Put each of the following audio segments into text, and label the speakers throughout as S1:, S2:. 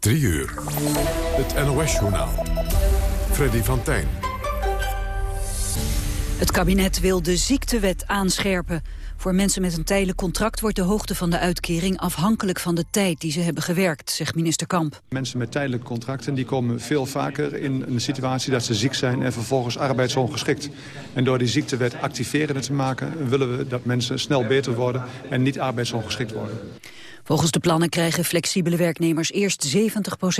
S1: 3 uur. Het NOS-journaal. Freddy van Tijn.
S2: Het kabinet wil de ziektewet aanscherpen. Voor mensen met een tijdelijk contract wordt de hoogte van de uitkering afhankelijk van de tijd die ze hebben gewerkt, zegt minister Kamp.
S3: Mensen met tijdelijke contracten die komen veel vaker in een situatie dat ze ziek zijn en vervolgens arbeidsongeschikt. En door die ziektewet activerender te maken willen we dat mensen snel beter worden en niet arbeidsongeschikt worden.
S2: Volgens de plannen krijgen flexibele werknemers eerst 70%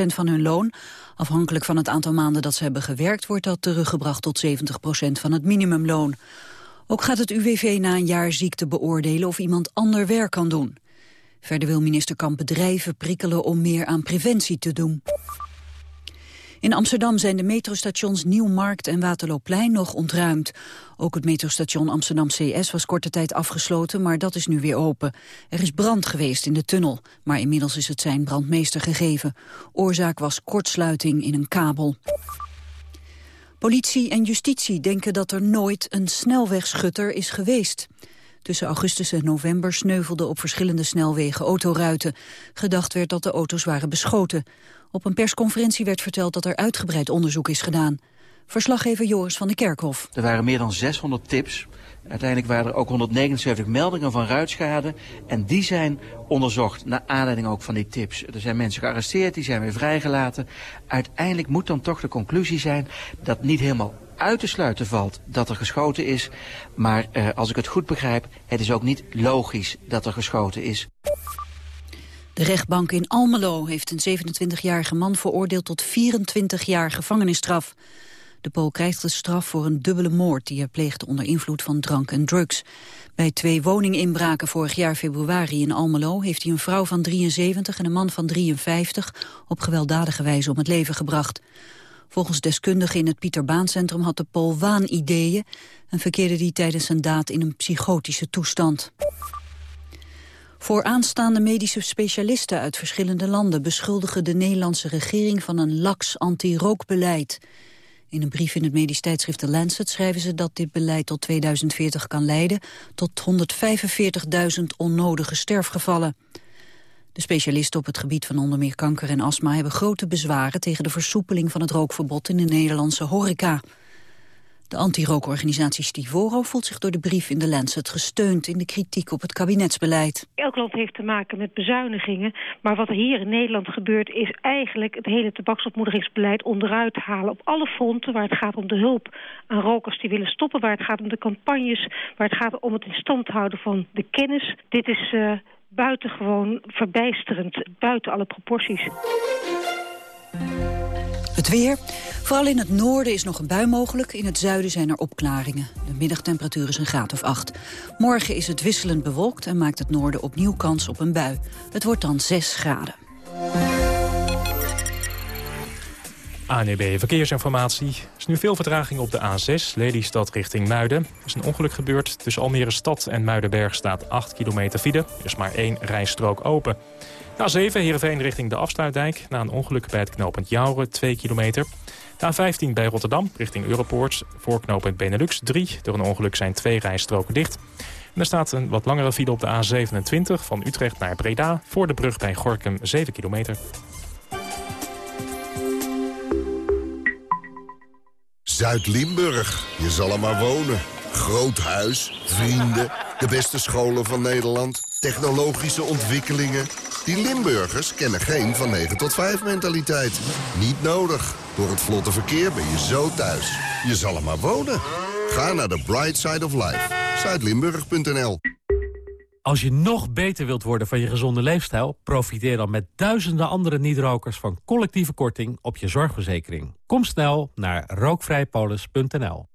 S2: van hun loon. Afhankelijk van het aantal maanden dat ze hebben gewerkt... wordt dat teruggebracht tot 70% van het minimumloon. Ook gaat het UWV na een jaar ziekte beoordelen of iemand ander werk kan doen. Verder wil minister Kamp bedrijven prikkelen om meer aan preventie te doen. In Amsterdam zijn de metrostations Nieuwmarkt en Waterloopplein nog ontruimd. Ook het metrostation Amsterdam CS was korte tijd afgesloten, maar dat is nu weer open. Er is brand geweest in de tunnel, maar inmiddels is het zijn brandmeester gegeven. Oorzaak was kortsluiting in een kabel. Politie en justitie denken dat er nooit een snelwegschutter is geweest. Tussen augustus en november sneuvelden op verschillende snelwegen autoruiten. Gedacht werd dat de auto's waren beschoten. Op een persconferentie werd verteld dat er uitgebreid onderzoek is gedaan. Verslaggever Joris van de Kerkhof.
S4: Er waren meer dan 600 tips. Uiteindelijk waren er ook 179 meldingen van ruitschade. En die zijn onderzocht naar aanleiding ook van die tips. Er zijn mensen gearresteerd, die zijn weer vrijgelaten. Uiteindelijk moet dan toch de conclusie zijn dat niet helemaal uit te sluiten valt dat er geschoten is. Maar eh, als ik het goed begrijp, het is ook niet logisch dat er geschoten is.
S2: De rechtbank in Almelo heeft een 27-jarige man veroordeeld tot 24 jaar gevangenisstraf. De Pool krijgt de straf voor een dubbele moord die hij pleegde onder invloed van drank en drugs. Bij twee woninginbraken vorig jaar februari in Almelo heeft hij een vrouw van 73 en een man van 53 op gewelddadige wijze om het leven gebracht. Volgens deskundigen in het Pieter Baan Centrum had de Pool waanideeën en verkeerde die tijdens zijn daad in een psychotische toestand. Voor aanstaande medische specialisten uit verschillende landen beschuldigen de Nederlandse regering van een laks anti-rookbeleid. In een brief in het medisch tijdschrift The Lancet schrijven ze dat dit beleid tot 2040 kan leiden tot 145.000 onnodige sterfgevallen. De specialisten op het gebied van onder meer kanker en astma hebben grote bezwaren tegen de versoepeling van het rookverbod in de Nederlandse horeca. De anti-rookorganisatie Stivoro voelt zich door de brief in de Lancet gesteund in de kritiek op het kabinetsbeleid.
S5: Elk land heeft te maken met bezuinigingen, maar wat er hier in Nederland gebeurt is eigenlijk het hele tabaksopmoedigingsbeleid onderuit halen op alle fronten waar het gaat om de hulp aan rokers die willen stoppen, waar het gaat om de campagnes, waar het gaat om het in stand houden van de kennis. Dit is uh, buitengewoon verbijsterend, buiten alle proporties.
S2: Het weer. Vooral in het noorden is nog een bui mogelijk. In het zuiden zijn er opklaringen. De middagtemperatuur is een graad of 8. Morgen is het wisselend bewolkt en maakt het noorden opnieuw kans op een bui. Het wordt dan 6 graden.
S6: ANEB Verkeersinformatie. Er is nu veel vertraging op de A6, Lelystad richting Muiden. Er is een ongeluk gebeurd. Tussen Almere Stad en Muidenberg staat 8 kilometer file. Er is maar één rijstrook open. A7 Heerenveen richting de Afsluitdijk. Na een ongeluk bij het knooppunt Jouren, 2 kilometer. De A15 bij Rotterdam richting Europoort. Voor knooppunt Benelux 3. Door een ongeluk zijn twee rijstroken dicht. En er staat een wat langere file op de A27 van Utrecht naar Breda. Voor de brug bij Gorkum 7 kilometer.
S7: Zuid-Limburg. Je zal er maar wonen. Groot huis, vrienden, de beste scholen van Nederland, technologische ontwikkelingen. Die Limburgers kennen geen van 9 tot 5 mentaliteit. Niet nodig. Door het vlotte verkeer ben je zo thuis. Je zal er maar wonen. Ga naar de Bright Side of Life. Zuidlimburg.nl
S8: Als je nog beter wilt worden van je gezonde leefstijl... profiteer dan met duizenden andere niet-rokers... van collectieve korting op je zorgverzekering. Kom snel naar rookvrijpolis.nl.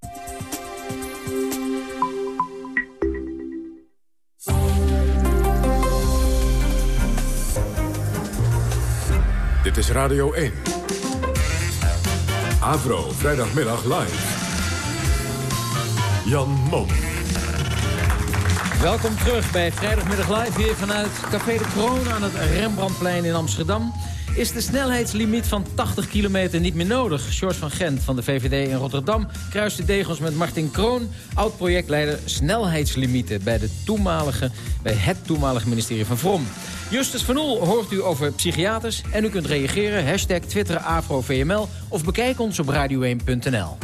S1: Dit is Radio 1. Avro, vrijdagmiddag live. Jan Mom.
S9: Welkom terug bij Vrijdagmiddag live hier vanuit Café de Kroon aan het Rembrandtplein in Amsterdam. Is de snelheidslimiet van 80 kilometer niet meer nodig? George van Gent van de VVD in Rotterdam kruist de degels met Martin Kroon... oud-projectleider snelheidslimieten bij, de toenmalige, bij het toenmalige ministerie van Vrom. Justus van Oel hoort u over psychiaters en u kunt reageren. Hashtag Twitter AfroVML of bekijk ons op radio1.nl.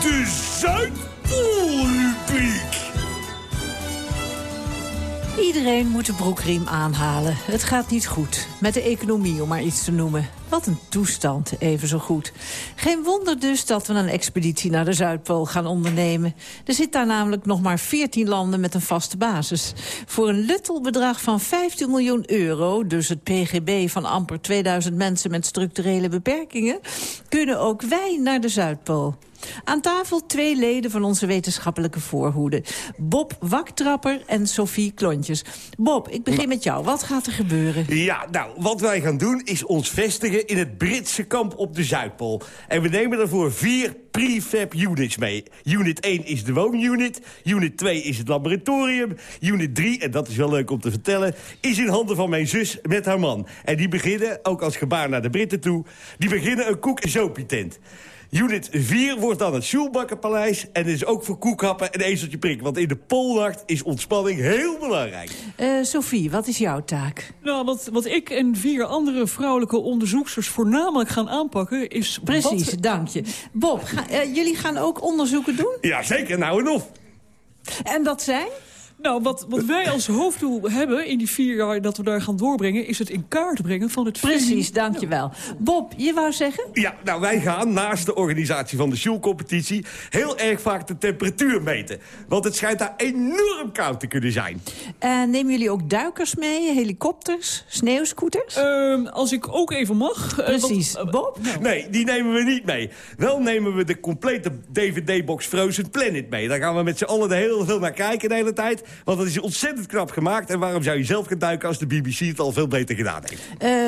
S10: De Zuidpoolrubriek.
S11: Iedereen moet de broekriem aanhalen. Het gaat niet goed. Met de economie, om maar iets te noemen. Wat een toestand, even zo goed. Geen wonder dus dat we een expeditie naar de Zuidpool gaan ondernemen. Er zit daar namelijk nog maar 14 landen met een vaste basis. Voor een luttel bedrag van 15 miljoen euro... dus het PGB van amper 2000 mensen met structurele beperkingen... kunnen ook wij naar de Zuidpool. Aan tafel twee leden van onze wetenschappelijke voorhoede. Bob Waktrapper en Sophie Klontjes. Bob, ik begin met jou. Wat gaat er gebeuren?
S10: Ja, nou, wat wij gaan doen is ons vestigen in het Britse kamp op de Zuidpool. En we nemen daarvoor vier prefab units mee. Unit 1 is de woonunit. Unit 2 is het laboratorium. Unit 3, en dat is wel leuk om te vertellen... is in handen van mijn zus met haar man. En die beginnen, ook als gebaar naar de Britten toe... die beginnen een koek- en zopie-tent. Unit 4 wordt dan het Sjoelbakkenpaleis. En is ook voor koekhappen en ezeltje prik. Want in de Poolnacht is ontspanning heel belangrijk.
S11: Uh, Sophie, wat is jouw taak?
S12: Nou, wat, wat ik en vier andere vrouwelijke onderzoeksters voornamelijk gaan aanpakken is...
S11: Precies,
S12: wat...
S11: dank je. Bob, ga, uh, jullie gaan ook onderzoeken doen?
S10: Ja, zeker. Nou en of.
S11: En dat zijn?
S12: Nou, wat, wat wij als hoofddoel hebben in die vier jaar dat we daar gaan doorbrengen... is het in kaart brengen van het...
S11: Precies, dankjewel. Bob, je wou zeggen?
S10: Ja, nou, wij gaan naast de organisatie van de Sjoelcompetitie... heel erg vaak de temperatuur meten. Want het schijnt daar enorm koud te kunnen zijn.
S11: En nemen jullie ook duikers mee, helikopters, sneeuwscooters?
S12: Uh, als ik ook even mag.
S11: Precies. Uh, Bob?
S10: Nou. Nee, die nemen we niet mee. Wel nemen we de complete DVD-box Frozen Planet mee. Daar gaan we met z'n allen de hele veel naar kijken de hele tijd. Want dat is ontzettend knap gemaakt. En waarom zou je zelf gaan duiken als de BBC het al veel beter gedaan heeft?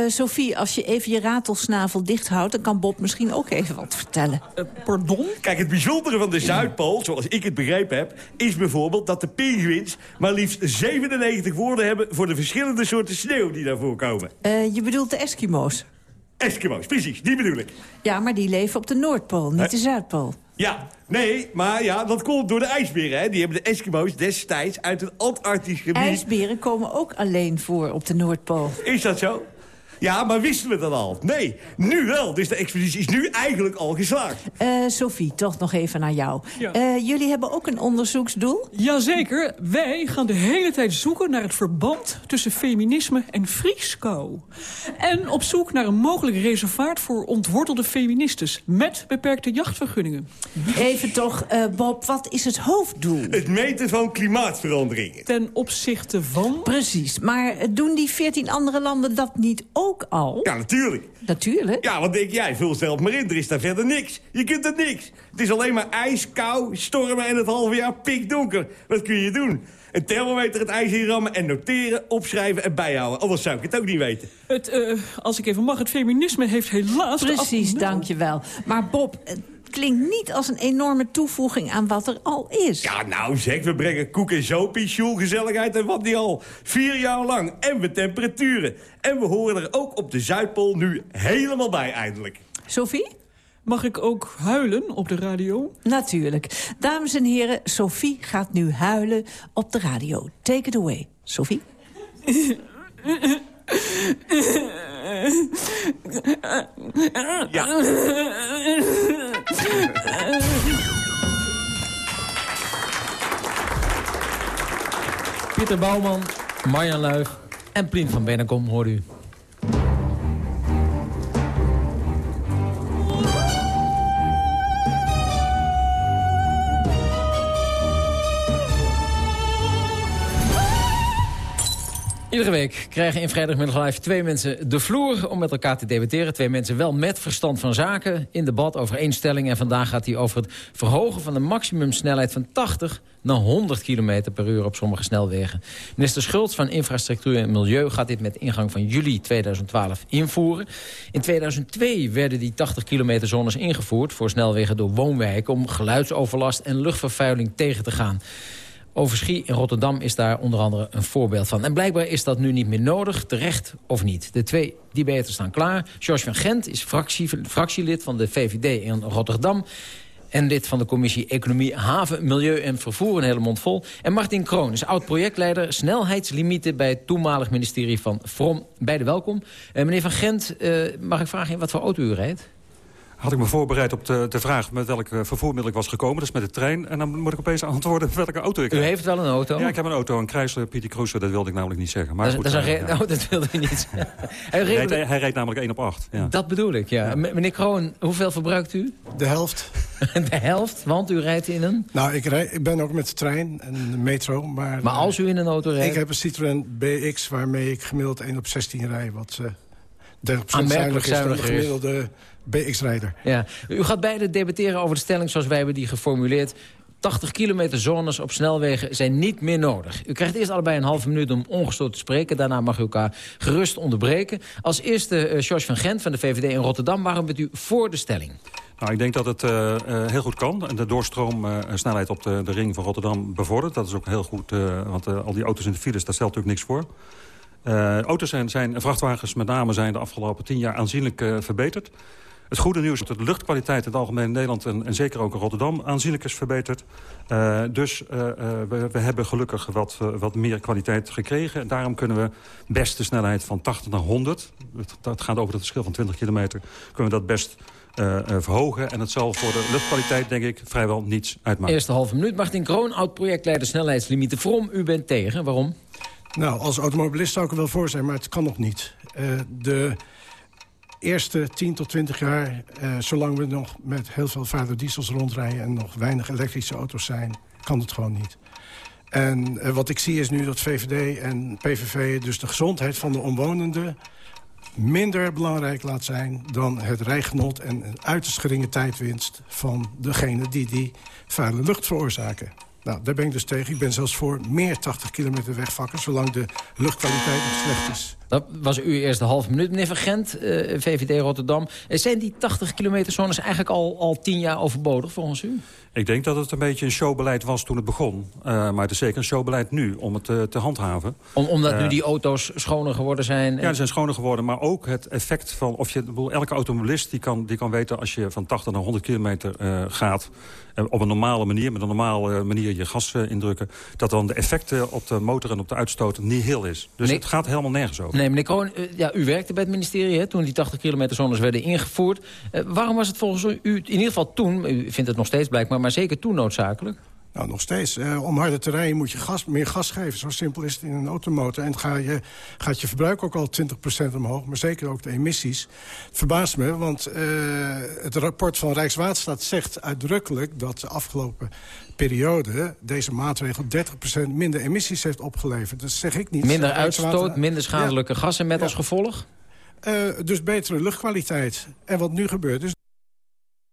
S11: Uh, Sophie, als je even je ratelsnavel dicht houdt... dan kan Bob misschien ook even wat vertellen.
S12: Uh, pardon?
S10: Kijk, het bijzondere van de Zuidpool, zoals ik het begrepen heb... is bijvoorbeeld dat de pinguïns maar liefst 97 woorden hebben... voor de verschillende soorten sneeuw die daarvoor komen.
S11: Uh, je bedoelt de Eskimo's?
S10: Eskimo's, precies, die bedoel ik.
S11: Ja, maar die leven op de Noordpool, niet de Zuidpool.
S10: Ja, nee, maar ja, dat komt door de ijsberen. Hè. Die hebben de Eskimo's destijds uit het Antarctisch gebied...
S11: IJsberen komen ook alleen voor op de Noordpool.
S10: Is dat zo? Ja, maar wisten we dat al? Nee, nu wel. Dus de expeditie is nu eigenlijk al geslaagd.
S11: Uh, Sophie, toch nog even naar jou. Ja. Uh, jullie hebben ook een onderzoeksdoel?
S12: Jazeker. Wij gaan de hele tijd zoeken naar het verband tussen feminisme en vrieskou. En op zoek naar een mogelijk reservaat voor ontwortelde feministes... met beperkte jachtvergunningen.
S11: Even toch, uh, Bob, wat is het hoofddoel?
S10: Het meten van klimaatveranderingen.
S12: Ten opzichte van?
S11: Precies, maar doen die veertien andere landen dat niet ook? Ook al?
S10: Ja, natuurlijk.
S11: Natuurlijk?
S10: Ja, wat denk jij? Vul zelf maar in, er is daar verder niks. Je kunt er niks. Het is alleen maar ijs, kou, stormen en het halve jaar pikdonker. Wat kun je doen? Een thermometer het ijs inrammen en noteren, opschrijven en bijhouden. Anders zou ik het ook niet weten.
S12: Het, uh, als ik even mag, het feminisme heeft helaas...
S11: Precies, dankjewel. Maar Bob, klinkt niet als een enorme toevoeging aan wat er al is.
S10: Ja, nou zeg, we brengen koek en zopie, gezelligheid en wat niet al. Vier jaar lang. En we temperaturen. En we horen er ook op de Zuidpool nu helemaal bij eindelijk.
S11: Sophie?
S12: Mag ik ook huilen op de radio?
S11: Natuurlijk. Dames en heren, Sophie gaat nu huilen op de radio. Take it away, Sophie.
S10: Ja.
S9: Pieter Bouwman, Marjan Luif en Plien van Bennekom hoor u. Iedere week krijgen in Vrijdagmiddag Live twee mensen de vloer om met elkaar te debatteren. Twee mensen wel met verstand van zaken in debat over één stelling. En vandaag gaat hij over het verhogen van de maximumsnelheid van 80 naar 100 km per uur op sommige snelwegen. Minister Schultz van Infrastructuur en Milieu gaat dit met ingang van juli 2012 invoeren. In 2002 werden die 80 kilometer zones ingevoerd voor snelwegen door woonwijken... om geluidsoverlast en luchtvervuiling tegen te gaan. Overschie in Rotterdam is daar onder andere een voorbeeld van. En blijkbaar is dat nu niet meer nodig, terecht of niet. De twee debaters staan klaar. George van Gent is fractie, fractielid van de VVD in Rotterdam en lid van de commissie Economie, Haven, Milieu en Vervoer, een hele mond vol. En Martin Kroon is oud-projectleider snelheidslimieten... bij het toenmalig ministerie van Vrom. Beide welkom. Uh, meneer Van Gent, uh, mag ik vragen wat voor auto u rijdt?
S13: Had ik me voorbereid op de, de vraag met welk vervoermiddel ik was gekomen. Dus met de trein. En dan moet ik opeens antwoorden welke auto ik heb.
S9: U heeft wel een auto?
S13: Ja, ik heb een auto. Een Chrysler PT Cruiser. Dat wilde ik namelijk niet zeggen. Maar
S9: dat,
S13: goed,
S9: dat, is een
S13: ja.
S9: oh, dat wilde u niet
S13: hij, reed, hij, hij reed namelijk 1 op 8. Ja.
S9: Dat bedoel ik, ja. Meneer Kroon, hoeveel verbruikt u?
S14: De helft.
S9: de helft? Want u rijdt in een...
S14: Nou, ik, rijd, ik ben ook met de trein en de metro. Maar,
S9: maar als u in een auto rijdt?
S14: Ik heb een Citroën BX waarmee ik gemiddeld 1 op 16 rij. Wat uh, 30%
S9: Aanmerkelijk
S14: zuiniger is dan de gemiddelde BX-rijder.
S9: Ja. U gaat beide debatteren over de stelling zoals wij hebben die geformuleerd. 80 kilometer zones op snelwegen zijn niet meer nodig. U krijgt eerst allebei een halve minuut om ongestoord te spreken. Daarna mag u elkaar gerust onderbreken. Als eerste uh, George van Gent van de VVD in Rotterdam. Waarom bent u voor de stelling?
S13: Nou, ik denk dat het uh, uh, heel goed kan. En de doorstroomsnelheid op de, de, ring van Rotterdam bevordert. Dat is ook heel goed, want al die auto's in de files, daar stelt natuurlijk niks voor. auto's zijn, zijn, vrachtwagens met name zijn de afgelopen tien jaar aanzienlijk verbeterd. Het goede nieuws is dat de luchtkwaliteit in het algemeen in Nederland... en, en zeker ook in Rotterdam aanzienlijk is verbeterd. Uh, dus uh, we, we, hebben gelukkig wat, uh, wat meer kwaliteit gekregen. En daarom kunnen we best de snelheid van 80 naar 100... Het, dat gaat over het verschil van 20 kilometer... kunnen we dat best verhogen. En het zal voor de luchtkwaliteit, denk ik, vrijwel niets uitmaken.
S9: Eerste halve minuut. Martin Kroon, oud-projectleider snelheidslimieten. From, u bent tegen. Waarom?
S14: Nou, als automobilist zou ik er wel voor zijn, maar het kan nog niet. de eerste 10 tot 20 jaar, eh, zolang we nog met heel veel diesels rondrijden... en nog weinig elektrische auto's zijn, kan het gewoon niet. En eh, wat ik zie is nu dat VVD en PVV dus de gezondheid van de omwonenden minder belangrijk laat zijn dan het rijgenot en een uiterst geringe tijdwinst van degene die die vuile lucht veroorzaken. Nou, daar ben ik dus tegen. Ik ben zelfs voor meer 80 kilometer wegvakken... zolang de luchtkwaliteit nog slecht is.
S9: Dat was uw eerste half minuut. Meneer Van Gent, uh, VVD Rotterdam. Zijn die 80 kilometer zones eigenlijk al, al tien jaar overbodig volgens u?
S13: Ik denk dat het een beetje een showbeleid was toen het begon. Uh, maar het is zeker een showbeleid nu om het uh, te handhaven.
S9: Om, omdat uh, nu die auto's schoner geworden zijn?
S13: Ja, ze zijn schoner geworden. Maar ook het effect van... Of je, elke automobilist die kan, die kan weten als je van 80 naar 100 kilometer gaat... op een normale manier, met een normale manier je gas indrukken... dat dan de effecten op de motor en op de uitstoot niet heel is. Dus
S9: nee.
S13: het gaat helemaal nergens over.
S9: Nee, meneer Kroon, ja, u werkte bij het ministerie hè, toen die 80 kilometer zones werden ingevoerd. waarom was het volgens u, in ieder geval toen... u vindt het nog steeds blijkbaar, maar zeker toen noodzakelijk?
S14: Nou, nog steeds. Eh, om harder te rijden moet je gas, meer gas geven. Zo simpel is het in een automotor. En ga je, gaat je verbruik ook al 20% omhoog. Maar zeker ook de emissies. Het verbaast me, want uh, het rapport van Rijkswaterstaat zegt uitdrukkelijk... dat de afgelopen periode deze maatregel 30% minder emissies heeft opgeleverd. Dat zeg ik niet.
S9: Minder uitstoot, minder schadelijke ja. gassen met ja. als gevolg?
S14: Uh, dus betere luchtkwaliteit. En wat nu gebeurt is...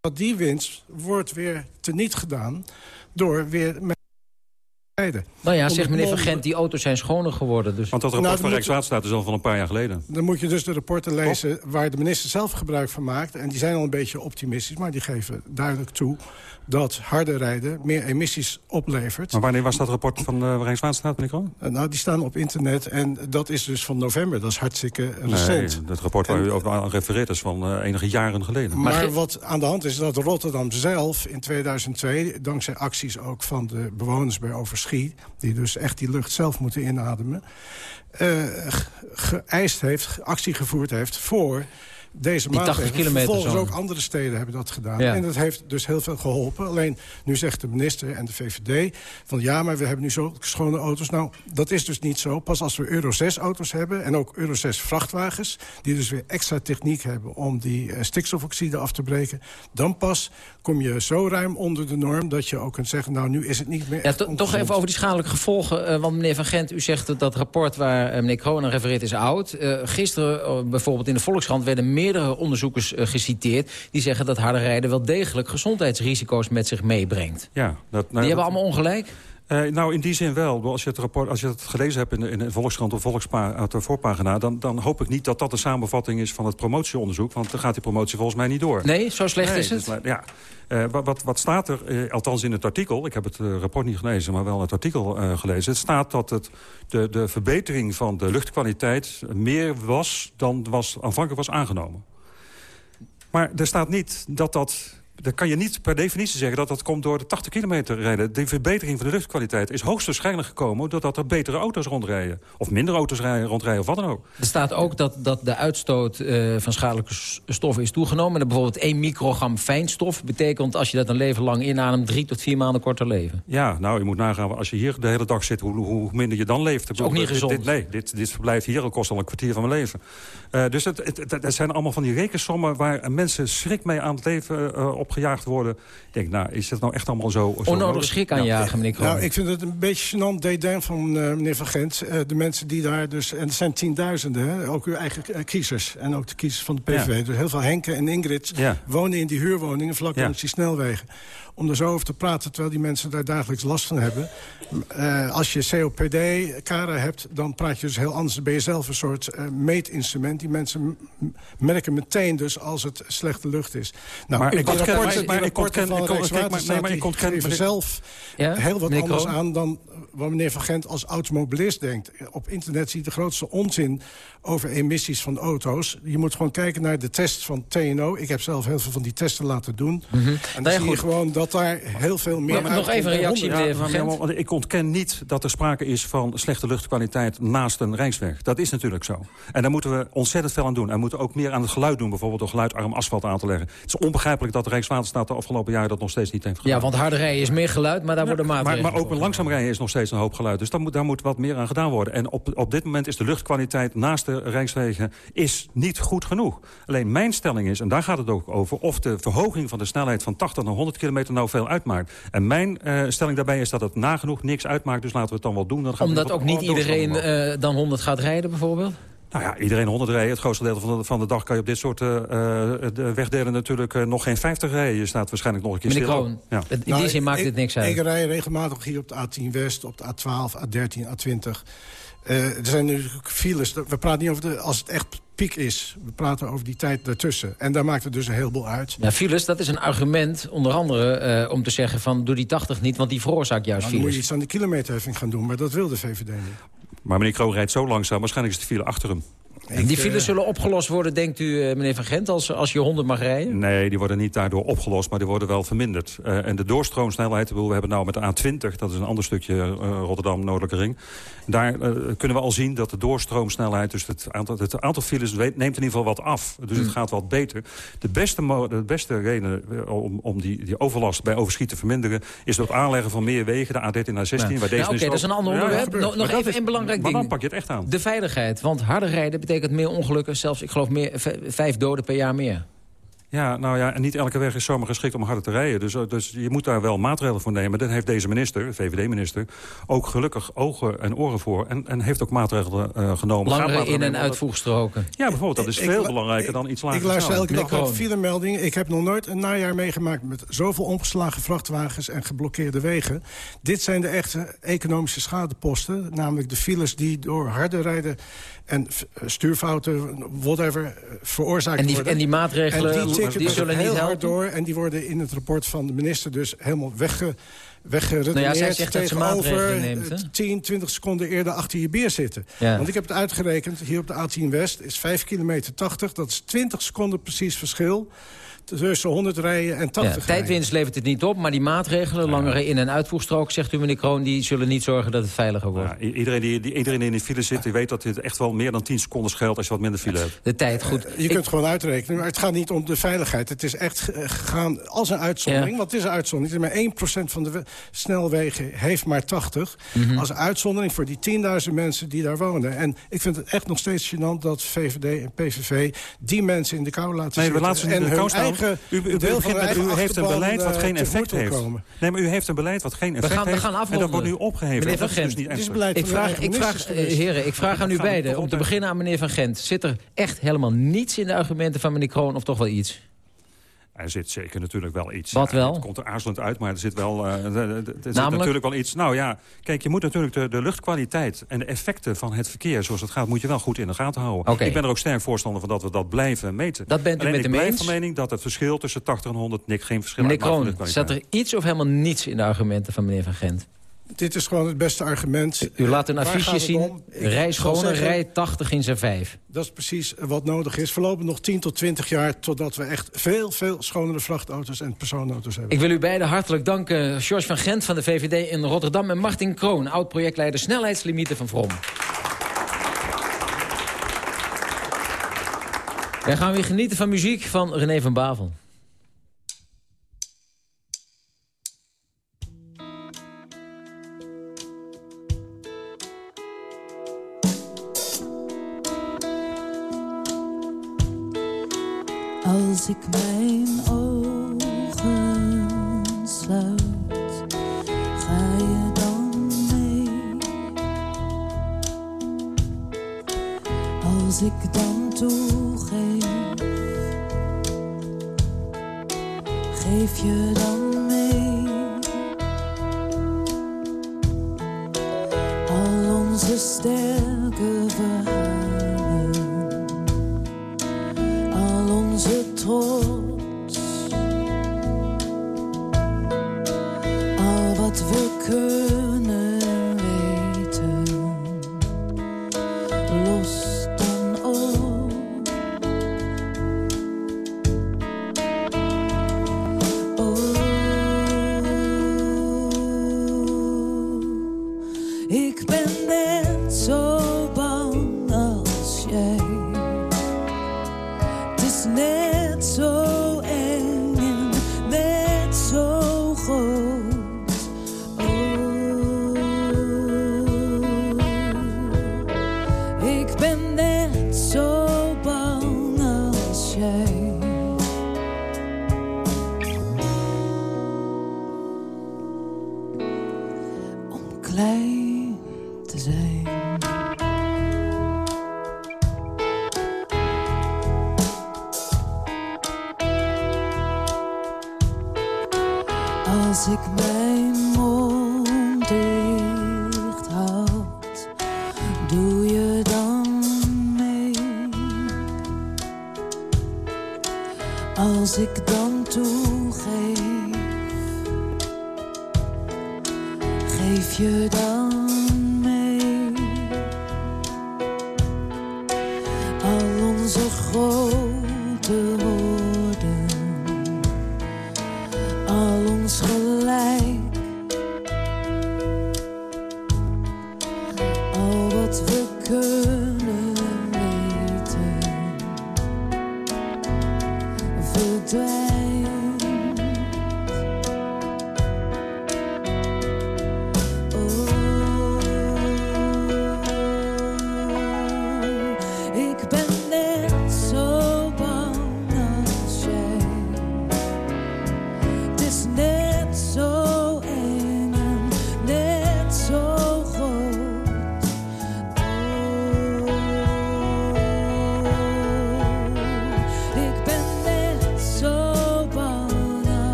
S14: dat die winst wordt weer teniet gedaan door weer met
S9: nou ja, zegt meneer Van Gent, die auto's zijn schoner geworden. Dus...
S13: Want dat rapport nou, van Rijkswaterstaat is al van een paar jaar geleden.
S14: Dan moet je dus de rapporten lezen waar de minister zelf gebruik van maakt. En die zijn al een beetje optimistisch, maar die geven duidelijk toe... dat harder rijden meer emissies oplevert.
S13: Maar wanneer was dat rapport van uh, Rijkswaterstaat, meneer Kroon?
S14: Uh, nou, die staan op internet en dat is dus van november. Dat is hartstikke recent.
S13: Nee, dat rapport waar u over aan refereert is van uh, enige jaren geleden.
S14: Maar, maar wat aan de hand is, dat Rotterdam zelf in 2002... dankzij acties ook van de bewoners bij Overschie... die dus echt die lucht zelf moeten inademen... Uh, geëist heeft, actie gevoerd heeft voor deze
S9: die 80 kilometer
S14: Volgens ook andere steden hebben dat gedaan. Ja. En dat heeft dus heel veel geholpen. Alleen nu zegt de minister en de VVD van ja, maar we hebben nu zo schone auto's. Nou, dat is dus niet zo. Pas als we Euro 6 auto's hebben en ook Euro 6 vrachtwagens... die dus weer extra techniek hebben om die uh, stikstofoxide af te breken... dan pas kom je zo ruim onder de norm dat je ook kunt zeggen... nou, nu is het niet meer
S9: ja, Toch even over die schadelijke gevolgen. Uh, want meneer Van Gent, u zegt dat dat rapport waar uh, meneer Kroon refereert is oud. gisteren bijvoorbeeld in de Volkskrant werden meerdere onderzoekers uh, geciteerd... die zeggen dat harde rijden wel degelijk gezondheidsrisico's met zich meebrengt.
S13: Ja, dat, nou,
S9: die hebben allemaal ongelijk?
S13: Uh, nou, in die zin wel. Als je het, rapport, als je het gelezen hebt in de, in de Volkskrant of Volkspa, de voorpagina... Dan, dan hoop ik niet dat dat de samenvatting is van het promotieonderzoek. Want dan gaat die promotie volgens mij niet door.
S9: Nee, zo slecht is het?
S13: Dus, ja. Uh, wat, wat, staat er, uh, althans in het artikel... ik heb het rapport niet gelezen, maar wel het artikel gelezen... het staat dat het, de, de verbetering van de luchtkwaliteit meer was... dan was, aanvankelijk was aangenomen. Maar er staat niet dat dat dan kan je niet per definitie zeggen dat dat komt door de 80 kilometer rijden. De verbetering van de luchtkwaliteit is hoogstwaarschijnlijk gekomen... doordat er betere auto's rondrijden. Of minder auto's rijden, rondrijden of wat dan ook.
S9: Er staat ook dat, dat de uitstoot uh, van schadelijke stoffen is toegenomen. En bijvoorbeeld 1 microgram fijnstof betekent... als je dat een leven lang inademt, drie tot vier maanden korter leven.
S13: Ja, nou, je moet nagaan, als je hier de hele dag zit... hoe, hoe minder je dan leeft.
S9: Dat is ook niet gezond.
S13: Dit, nee, dit, dit verblijf hier kost al een kwartier van mijn leven. Uh, dus het, het, het, zijn allemaal van die rekensommen... waar mensen schrik mee aan het leven uh, opgejaagd worden. Ik denk, nou, is dat nou echt allemaal zo...
S9: zo Onnodig schrik aanjagen, meneer Kroon.
S14: Nou, ik vind het een beetje gênant dédain van uh, meneer Van Gent. Uh, de mensen die daar dus... En het zijn tienduizenden, hè, ook uw eigen kiezers. En ook de kiezers van de PVV. Ja. Dus heel veel Henken en Ingrid ja. wonen in die huurwoningen... vlak langs ja. die snelwegen om er zo over te praten... terwijl die mensen daar dagelijks last van hebben. Uh, als je COPD, CARA hebt, dan praat je dus heel anders. Dan ben je zelf een soort uh, meetinstrument. Die mensen merken meteen dus als het slechte lucht is. Nou,
S13: maar ik
S14: ontken,
S13: maar, maar nee, maar ik ontken
S14: zelf heel wat anders aan... dan wat meneer Van Gent als automobilist denkt. Op internet zie je de grootste onzin over emissies van auto's. Je moet gewoon kijken naar de test van TNO. Ik heb zelf heel veel van die testen laten doen.
S9: Mm -hmm.
S14: En dan zie je gewoon dat daar heel veel meer...
S9: Maar nog even een reactie, meneer Van Gent.
S13: maar ik ontken niet dat er sprake is van slechte luchtkwaliteit naast een rijksweg. Dat is natuurlijk zo. En daar moeten we ontzettend veel aan doen. En we moeten ook meer aan het geluid doen, bijvoorbeeld door geluidarm asfalt aan te leggen. Het is onbegrijpelijk dat de Rijkswaterstaat de afgelopen jaren dat nog steeds niet heeft gedaan.
S9: Ja, want harde rijden is meer geluid, maar daar worden
S13: maar,
S9: maatregelen
S13: maar ook
S9: voor
S13: met langzaam rijden is nog steeds een hoop geluid. Dus daar moet, daar moet wat meer aan gedaan worden. En op, op dit moment is de luchtkwaliteit naast de Rijkswegen is niet goed genoeg. Alleen mijn stelling is, en daar gaat het ook over... of de verhoging van de snelheid van 80 naar 100 kilometer nou veel uitmaakt. En mijn eh, stelling daarbij is dat het nagenoeg niks uitmaakt. Dus laten we het dan wel doen. Dan gaan
S9: Omdat ook niet iedereen eh, dan 100 gaat rijden, bijvoorbeeld?
S13: Nou ja, iedereen 100 rijden. Het grootste deel van de, van de dag kan je op dit soort de wegdelen natuurlijk nog geen 50 rijden. Je staat waarschijnlijk nog een keer
S9: Meneer
S13: stil.
S9: Kroon,
S13: Ja.
S9: in
S14: Nou,
S9: die zin maakt
S14: ik-
S9: het niks uit.
S14: Ik rij regelmatig hier op de A10 West, op de A12, A13, A20. Eh, er zijn nu files. We praten niet over de, als het echt piek is. We praten over die tijd daartussen. En daar maakt het dus een heleboel uit.
S9: Ja, files, dat is een argument, onder andere, eh, om te zeggen van... doe die 80 niet, want die veroorzaakt juist
S14: Dan moet je
S9: files.
S14: iets aan de kilometerheffing gaan doen. Maar dat wil de VVD niet.
S13: Maar meneer Kroon rijdt zo langzaam. Waarschijnlijk is de file achter hem.
S9: En die files
S14: eh,
S9: zullen opgelost worden, denkt u, eh, meneer Van Gent... als, als je 100 mag rijden?
S13: Nee, die worden niet daardoor opgelost, maar die worden wel verminderd. Eh, en de doorstroomsnelheid, we hebben nou met de A20... dat is een ander stukje Rotterdam-Noordelijke Ring... daar kunnen we al zien dat de doorstroomsnelheid... dus het aantal, het aantal files neemt in ieder geval wat af. Dus het gaat wat beter. De beste, de beste reden om, om die, die overlast bij overschiet te verminderen... is door het aanleggen van meer wegen, de A13 en A16...
S9: Ja.
S13: waar deze
S9: Nou, Oké, dat is een ander
S13: Ja, ja,
S9: onderwerp. Nog,
S13: Maar
S9: even
S13: is-
S9: een belangrijk
S13: Maar
S9: ding.
S13: dan pak je het echt aan.
S9: De veiligheid, want harder rijden betekent meer ongelukken. Zelfs, ik geloof, meer, vijf doden per jaar meer.
S13: Ja, nou ja, en niet elke weg is zomaar geschikt om harder te rijden. Dus, eh, dus je moet daar wel maatregelen voor nemen. Daar heeft deze minister, de VVD-minister, ook gelukkig ogen en oren voor. En, en heeft ook maatregelen eh, genomen.
S9: Langere
S13: maatregelen
S9: in- en uitvoegstroken.
S13: Ja, bijvoorbeeld, dat is
S14: Ik-
S13: veel
S14: ik-
S13: belangrijker dan iets lager
S14: Ik luister elke dag naar filemeldingen. Ik heb nog nooit een najaar meegemaakt met zoveel omgeslagen vrachtwagens en geblokkeerde wegen. Dit zijn de echte economische schadeposten. Namelijk de files die door harde rijden en f- stuurfouten, whatever, eh, veroorzaakt
S9: En die,
S14: worden.
S9: en die maatregelen,
S14: En die
S9: die, zullen
S14: heel
S9: niet
S14: hard door. En die worden in het rapport van de minister dus helemaal wegge, weggeredeneerd...
S9: Nou ja, zij zegt dat ze
S14: tegenover
S9: neemt, hè?
S14: eh, 10, 20 seconden eerder achter je beer zitten.
S9: Ja.
S14: Want ik heb het uitgerekend, hier op de A10 West is 5 kilometer 80. Dat is 20 seconden precies verschil tussen 100 rijden en 80
S9: Ja, tijdwinst levert het niet op, maar die maatregelen, langere in- en uitvoegstrook, zegt u meneer Kroon, die zullen niet zorgen dat het veiliger wordt.
S13: Ja, iedereen, die, die, iedereen die in de file zit, die weet dat dit echt wel meer dan 10 seconden scheelt als je wat minder file hebt.
S9: De tijd, goed.
S14: Je kunt het gewoon uitrekenen, maar het gaat niet om de veiligheid. Het is echt ge- gegaan als een uitzondering.
S9: Ja.
S14: Want het is een uitzondering. Maar 1% van de we- snelwegen heeft maar 80.
S9: Mhm.
S14: Als uitzondering voor die 10.000 mensen die daar wonen. En ik vind het echt nog steeds gênant dat VVD en PVV... die mensen in de kou laten
S13: Nee, we laten ze in de kou staan.
S14: Eigen,
S13: U, u, heeft een beleid wat
S14: eh,
S13: geen
S14: tegemoet
S13: effect heeft.
S14: komen.
S13: Nee, maar u heeft een beleid wat geen effect
S9: gaan- we
S13: heeft.
S9: gaan
S13: En dat wordt nu opgeheven.
S9: Meneer
S13: En
S9: Van
S13: dus
S9: Gent,
S13: niet
S14: beleid
S9: Ik vraag, ik vraag, eh, heren, ik vraag aan u beiden, om te beginnen aan meneer Van Gent. Zit er echt helemaal niets in de argumenten van meneer Kroon of toch wel iets?
S13: Er zit zeker natuurlijk wel iets.
S9: Wat wel?
S13: Het komt er aarzelend uit, maar er zit wel uh, er, er zit
S9: Namelijk?
S13: natuurlijk wel iets. Nou ja, kijk, je moet natuurlijk de, de, luchtkwaliteit en de effecten van het verkeer zoals het gaat, moet je wel goed in de gaten houden.
S9: Okay.
S13: Ik ben er ook sterk voorstander van dat we dat blijven meten.
S9: Dat bent u
S13: Alleen
S9: met
S13: ik
S9: hem
S13: blijf van mening dat het verschil tussen 80 en 100 niks geen verschil
S9: Meneer Kroon,
S13: de
S9: zat er iets of helemaal niets in de argumenten van meneer Van Gent?
S14: Dit is gewoon het beste argument.
S9: U laat een
S14: Waar
S9: affiche zien, rij
S14: zal
S9: schone,
S14: zeggen,
S9: rij 80 in zijn 5.
S14: Dat is precies wat nodig is. Voorlopig nog 10 tot 20 jaar... totdat we echt veel, veel schonere vrachtauto's en personenauto's hebben.
S9: Ik wil u beiden hartelijk danken. George van Gent van de VVD in Rotterdam... en Martin Kroon, oud-projectleider snelheidslimieten van Vrom. Wij gaan weer genieten van muziek van René van Bavel.
S15: Als ik mijn ogen sluit, ga je dan mee? Als ik dan toegeef, geef je dan mee? Al onze sterke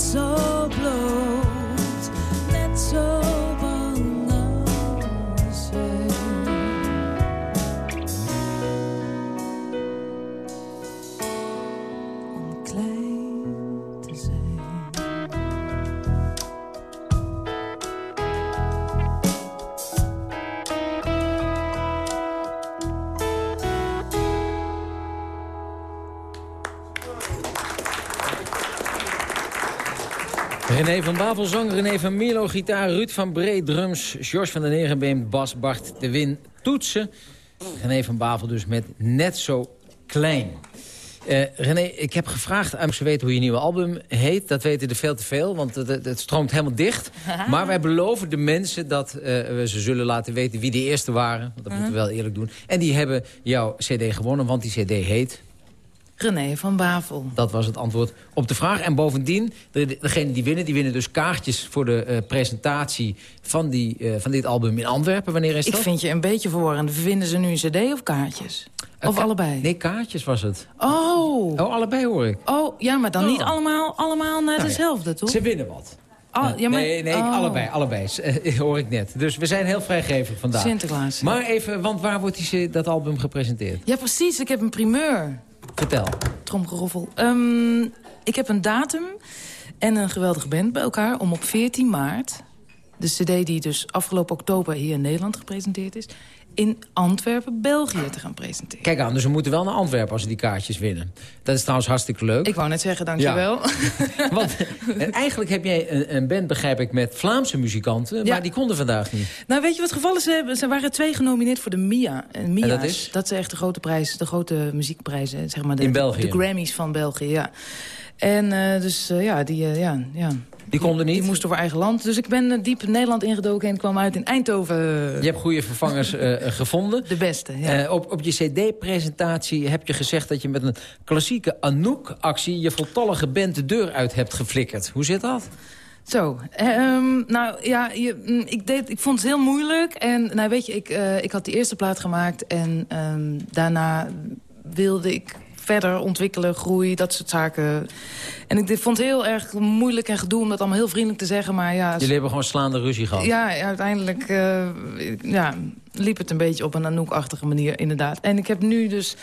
S15: so
S9: René van Bavel zang, René van Milo gitaar, Ruud van Bree drums... George van den Negenbeem bas, Bart de Win toetsen. René van Bavel dus met Net Zo Klein. Uh, René, ik heb gevraagd aan ze weten hoe je nieuwe album heet. Dat weten er veel te veel, want het, het stroomt helemaal dicht. maar wij beloven de mensen dat uh, we ze zullen laten weten wie de eerste waren. Dat moeten we wel eerlijk doen. En die hebben jouw cd gewonnen, want die cd heet...
S16: René van Bavel.
S9: Dat was het antwoord op de vraag. En bovendien, de, degene die winnen, die winnen dus kaartjes... voor de uh, presentatie van, die, uh, van dit album in Antwerpen. Wanneer is dat?
S16: Ik vind je een beetje verwarrend. Vinden ze nu een cd of kaartjes? Of
S9: ka
S16: allebei?
S9: Nee, kaartjes was het.
S16: Oh.
S9: Oh, allebei hoor ik.
S16: Oh, ja, maar dan
S9: Oh.
S16: niet allemaal, allemaal naar
S9: Nou ja,
S16: dezelfde, toch?
S9: Ze winnen wat.
S16: Oh, ja, maar...
S9: Nee, nee,
S16: oh.
S9: allebei, allebei. Eh, hoor ik net. Dus we zijn heel vrijgevig vandaag.
S16: Sinterklaas.
S9: Maar even, want waar wordt die, dat album gepresenteerd?
S16: Ja, precies. Ik heb een primeur.
S9: Vertel.
S16: Tromgeroffel. Ehm, ik heb een datum en een geweldige band bij elkaar om op 14 maart... de cd die dus afgelopen oktober hier in Nederland gepresenteerd is... in Antwerpen, België te gaan presenteren.
S9: Kijk aan, dus we moeten wel naar Antwerpen als we die kaartjes winnen. Dat is trouwens hartstikke leuk.
S16: Ik wou net zeggen, dankjewel.
S9: Want en eigenlijk heb jij een, een band, begrijp ik, met Vlaamse muzikanten...
S16: Ja.
S9: maar die konden vandaag niet.
S16: Nou, weet je wat het geval is? Ze, hebben- ze waren twee genomineerd voor de MIA. En MIA's,
S9: dat is?
S16: Dat is echt de grote prijs, de grote muziekprijzen. Zeg maar de,
S9: In België?
S16: De Grammys van België, ja. En eh, dus, eh, ja, die, eh, ja, ja,
S9: Die konden niet?
S16: die moesten voor eigen land. Dus ik ben diep Nederland ingedoken en kwam uit in Eindhoven.
S9: Je hebt goede vervangers gevonden.
S16: De beste, ja.
S9: Op, op je cd-presentatie heb je gezegd dat je met een klassieke Anouk-actie... je voltallige band de deur uit hebt geflikkerd. Hoe zit dat?
S16: Zo, ehm, nou ja, je, mm, ik, deed, ik vond het heel moeilijk. En nou weet je, ik, ik had die eerste plaat gemaakt. En ehm, daarna wilde ik verder ontwikkelen, groei, dat soort zaken. En ik vond het heel erg moeilijk en gedoe om dat allemaal heel vriendelijk te zeggen. Maar ja,
S9: Jullie hebben gewoon slaande ruzie gehad.
S16: ja, ja, uiteindelijk eh, ja, liep het een beetje op een Anouk-achtige manier, inderdaad. En ik heb nu dus...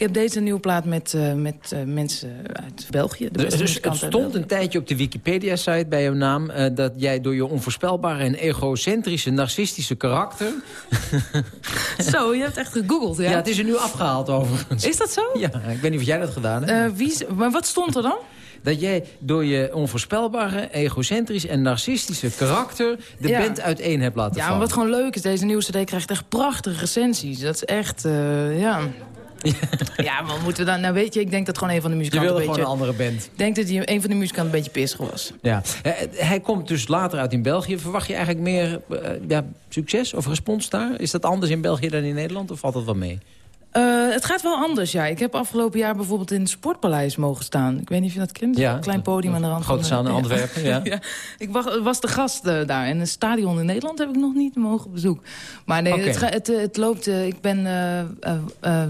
S16: Ik heb deze nieuwe plaat met, eh, met eh, mensen uit België. De
S9: Dus, dus het stond
S16: België.
S9: een tijdje op de Wikipedia-site bij jouw naam... eh, dat jij door je onvoorspelbare en egocentrische, narcistische karakter...
S16: Zo, je hebt echt gegoogeld, ja?
S9: Ja, het is er nu afgehaald overigens.
S16: Is dat zo?
S9: Ja, ik weet niet of jij dat gedaan hebt.
S16: Wie, maar wat stond er dan?
S9: dat jij door je onvoorspelbare, egocentrisch en narcistische karakter... de
S16: Ja.
S9: band uiteen hebt laten
S16: Ja, maar
S9: vallen.
S16: wat gewoon leuk is, deze nieuwe cd krijgt echt prachtige recensies. Dat is echt, ja... ja, maar moeten we dan... Nou weet je, ik denk dat gewoon een van de
S9: Je
S16: muzikanten
S9: wilde
S16: een
S9: gewoon
S16: beetje...
S9: een andere band.
S16: Ik denk dat die, een van de muzikanten een beetje pissig was.
S9: Ja. Eh, hij komt dus later uit in België. Verwacht je eigenlijk meer eh, ja, succes of respons daar? Is dat anders in België dan in Nederland of valt dat wel mee?
S16: Eh, het gaat wel anders, ja. Ik heb afgelopen jaar bijvoorbeeld in het Sportpaleis mogen staan. Ik weet niet of je dat kent.
S9: Ja,
S16: Een klein podium aan de rand.
S9: grote zaal in Antwerpen, ja.
S16: Ik was, was de gast eh, daar. En een stadion in Nederland heb ik nog niet mogen bezoeken. Maar nee,
S9: Oké.
S16: het, eh, het loopt... ik ben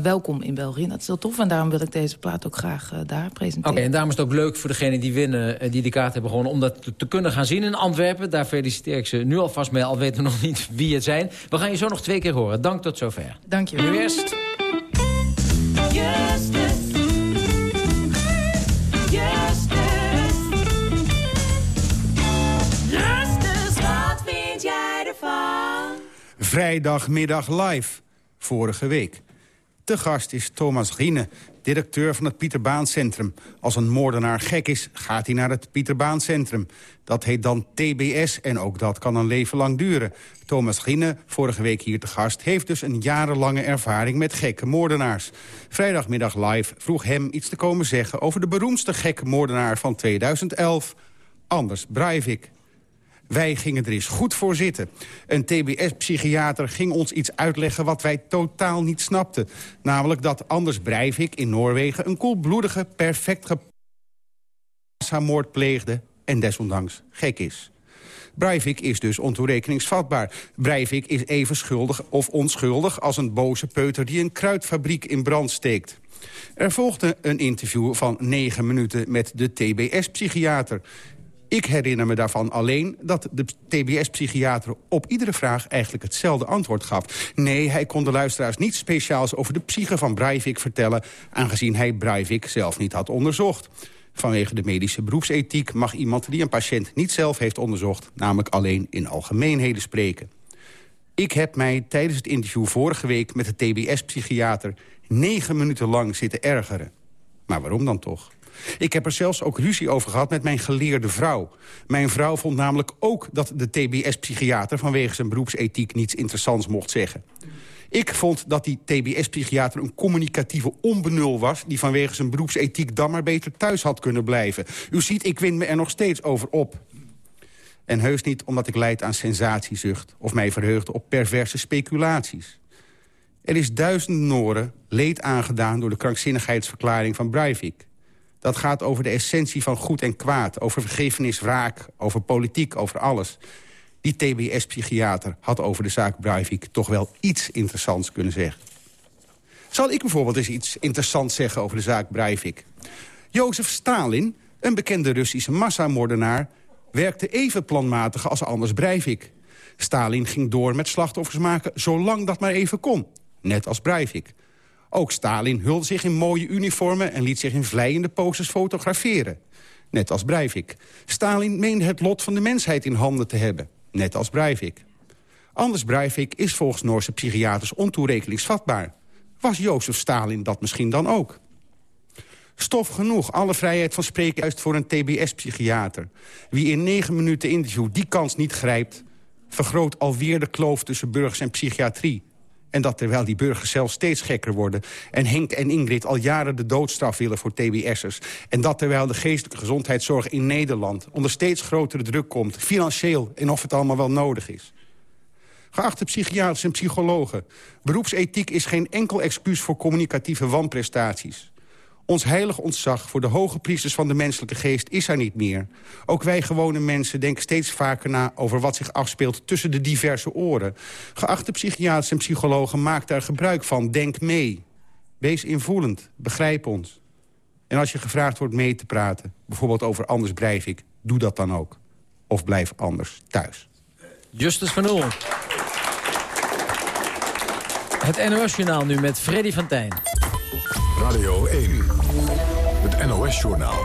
S16: welkom in België. Dat is heel tof. En daarom wil ik deze plaat ook graag daar
S9: Oké,
S16: presenteren.
S9: en daarom is het ook leuk voor degenen die winnen, die de kaart hebben gewonnen... om dat te, te kunnen gaan zien in Antwerpen. Daar feliciteer ik ze nu alvast mee, al weten we nog niet wie het zijn. We gaan je zo nog twee keer horen. Dank tot zover.
S16: Dank je
S9: Nu eerst...
S17: Vrijdagmiddag live, vorige week. Te gast is Thomas Riene, directeur van het Pieter Baan Centrum. Als een moordenaar gek is, gaat hij naar het Pieter Baan Centrum. Dat heet dan TBS en ook dat kan een leven lang duren. Thomas Riene, vorige week hier te gast... heeft dus een jarenlange ervaring met gekke moordenaars. Vrijdagmiddag live vroeg hem iets te komen zeggen... over de beroemdste gekke moordenaar van 2011, Anders Breivik. Wij gingen er eens goed voor zitten. Een TBS-psychiater ging ons iets uitleggen wat wij totaal niet snapten. Namelijk dat Anders Breivik in Noorwegen een koelbloedige, perfect moord pleegde en desondanks gek is. Breivik is dus ontoerekeningsvatbaar. Breivik is even schuldig of onschuldig als een boze peuter die een kruidfabriek in brand steekt. Er volgde een interview van negen minuten met de TBS-psychiater. Ik herinner me daarvan alleen dat de TBS-psychiater op iedere vraag eigenlijk hetzelfde antwoord gaf. Nee, hij kon de luisteraars niets speciaals over de psyche van Breivik vertellen... aangezien hij Breivik zelf niet had onderzocht. Vanwege de medische beroepsethiek mag iemand die een patiënt niet zelf heeft onderzocht... namelijk alleen in algemeenheden spreken. Ik heb mij tijdens het interview vorige week met de TBS-psychiater... negen minuten lang zitten ergeren. Maar waarom dan toch? Ik heb er zelfs ook ruzie over gehad met mijn geleerde vrouw. Mijn vrouw vond namelijk ook dat de TBS-psychiater... vanwege zijn beroepsethiek niets interessants mocht zeggen. Ik vond dat die TBS-psychiater een communicatieve onbenul was... die vanwege zijn beroepsethiek dan maar beter thuis had kunnen blijven. U ziet, ik win me er nog steeds over op. En heus niet omdat ik leid aan sensatiezucht... of mij verheugde op perverse speculaties. Er is duizenden Noren leed aangedaan door de krankzinnigheidsverklaring van Breivik. Dat gaat over de essentie van goed en kwaad, over vergevenis, wraak... over politiek, over alles. Die TBS-psychiater had over de zaak Breivik toch wel iets interessants kunnen zeggen. Zal ik bijvoorbeeld eens iets interessants zeggen over de zaak Breivik? Jozef Stalin, een bekende Russische massamoordenaar... werkte even planmatig als Anders Breivik. Stalin ging door met slachtoffers maken zolang dat maar even kon. Net als Breivik. Ook Stalin hulde zich in mooie uniformen... en liet zich in vlijende poses fotograferen. Net als Breivik. Stalin meende het lot van de mensheid in handen te hebben. Net als Breivik. Anders Breivik is volgens Noorse psychiaters ontoerekeningsvatbaar. Was Jozef Stalin dat misschien dan ook? Stof genoeg, alle vrijheid van spreken juist voor een TBS-psychiater. Wie in negen minuten interview die kans niet grijpt... vergroot alweer de kloof tussen burgers en psychiatrie. En dat terwijl die burgers zelf steeds gekker worden... en Henk en Ingrid al jaren de doodstraf willen voor TBS'ers. En dat terwijl de geestelijke gezondheidszorg in Nederland... onder steeds grotere druk komt, financieel en of het allemaal wel nodig is. Geachte psychiaters en psychologen, beroepsethiek is geen enkel excuus voor communicatieve wanprestaties. Ons heilig ontzag voor de hoge priesters van de menselijke geest is er niet meer. Ook wij gewone mensen denken steeds vaker na over wat zich afspeelt tussen de diverse oren. Geachte psychiaters en psychologen, maak daar gebruik van. Denk mee. Wees invoelend. Begrijp ons. En als je gevraagd wordt mee te praten, bijvoorbeeld over Anders Breivik... doe dat dan ook. Of blijf anders thuis.
S9: Justus van Oel. Het NOS-journaal nu met Freddy van Tijn.
S1: Radio 1, het NOS-journaal.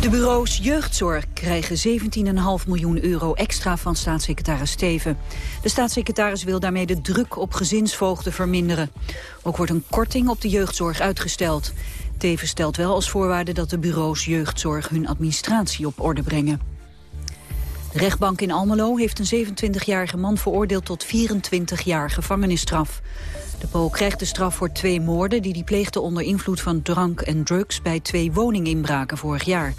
S2: De bureaus jeugdzorg krijgen 17,5 miljoen euro extra van staatssecretaris Steven. De staatssecretaris wil daarmee de druk op gezinsvoogden verminderen. Ook wordt een korting op de jeugdzorg uitgesteld. Teven stelt wel als voorwaarde dat de bureaus jeugdzorg hun administratie op orde brengen. De rechtbank in Almelo heeft een 27-jarige man veroordeeld tot 24 jaar gevangenisstraf. De Pool krijgt de straf voor twee moorden die hij pleegde onder invloed van drank en drugs bij twee woninginbraken vorig jaar.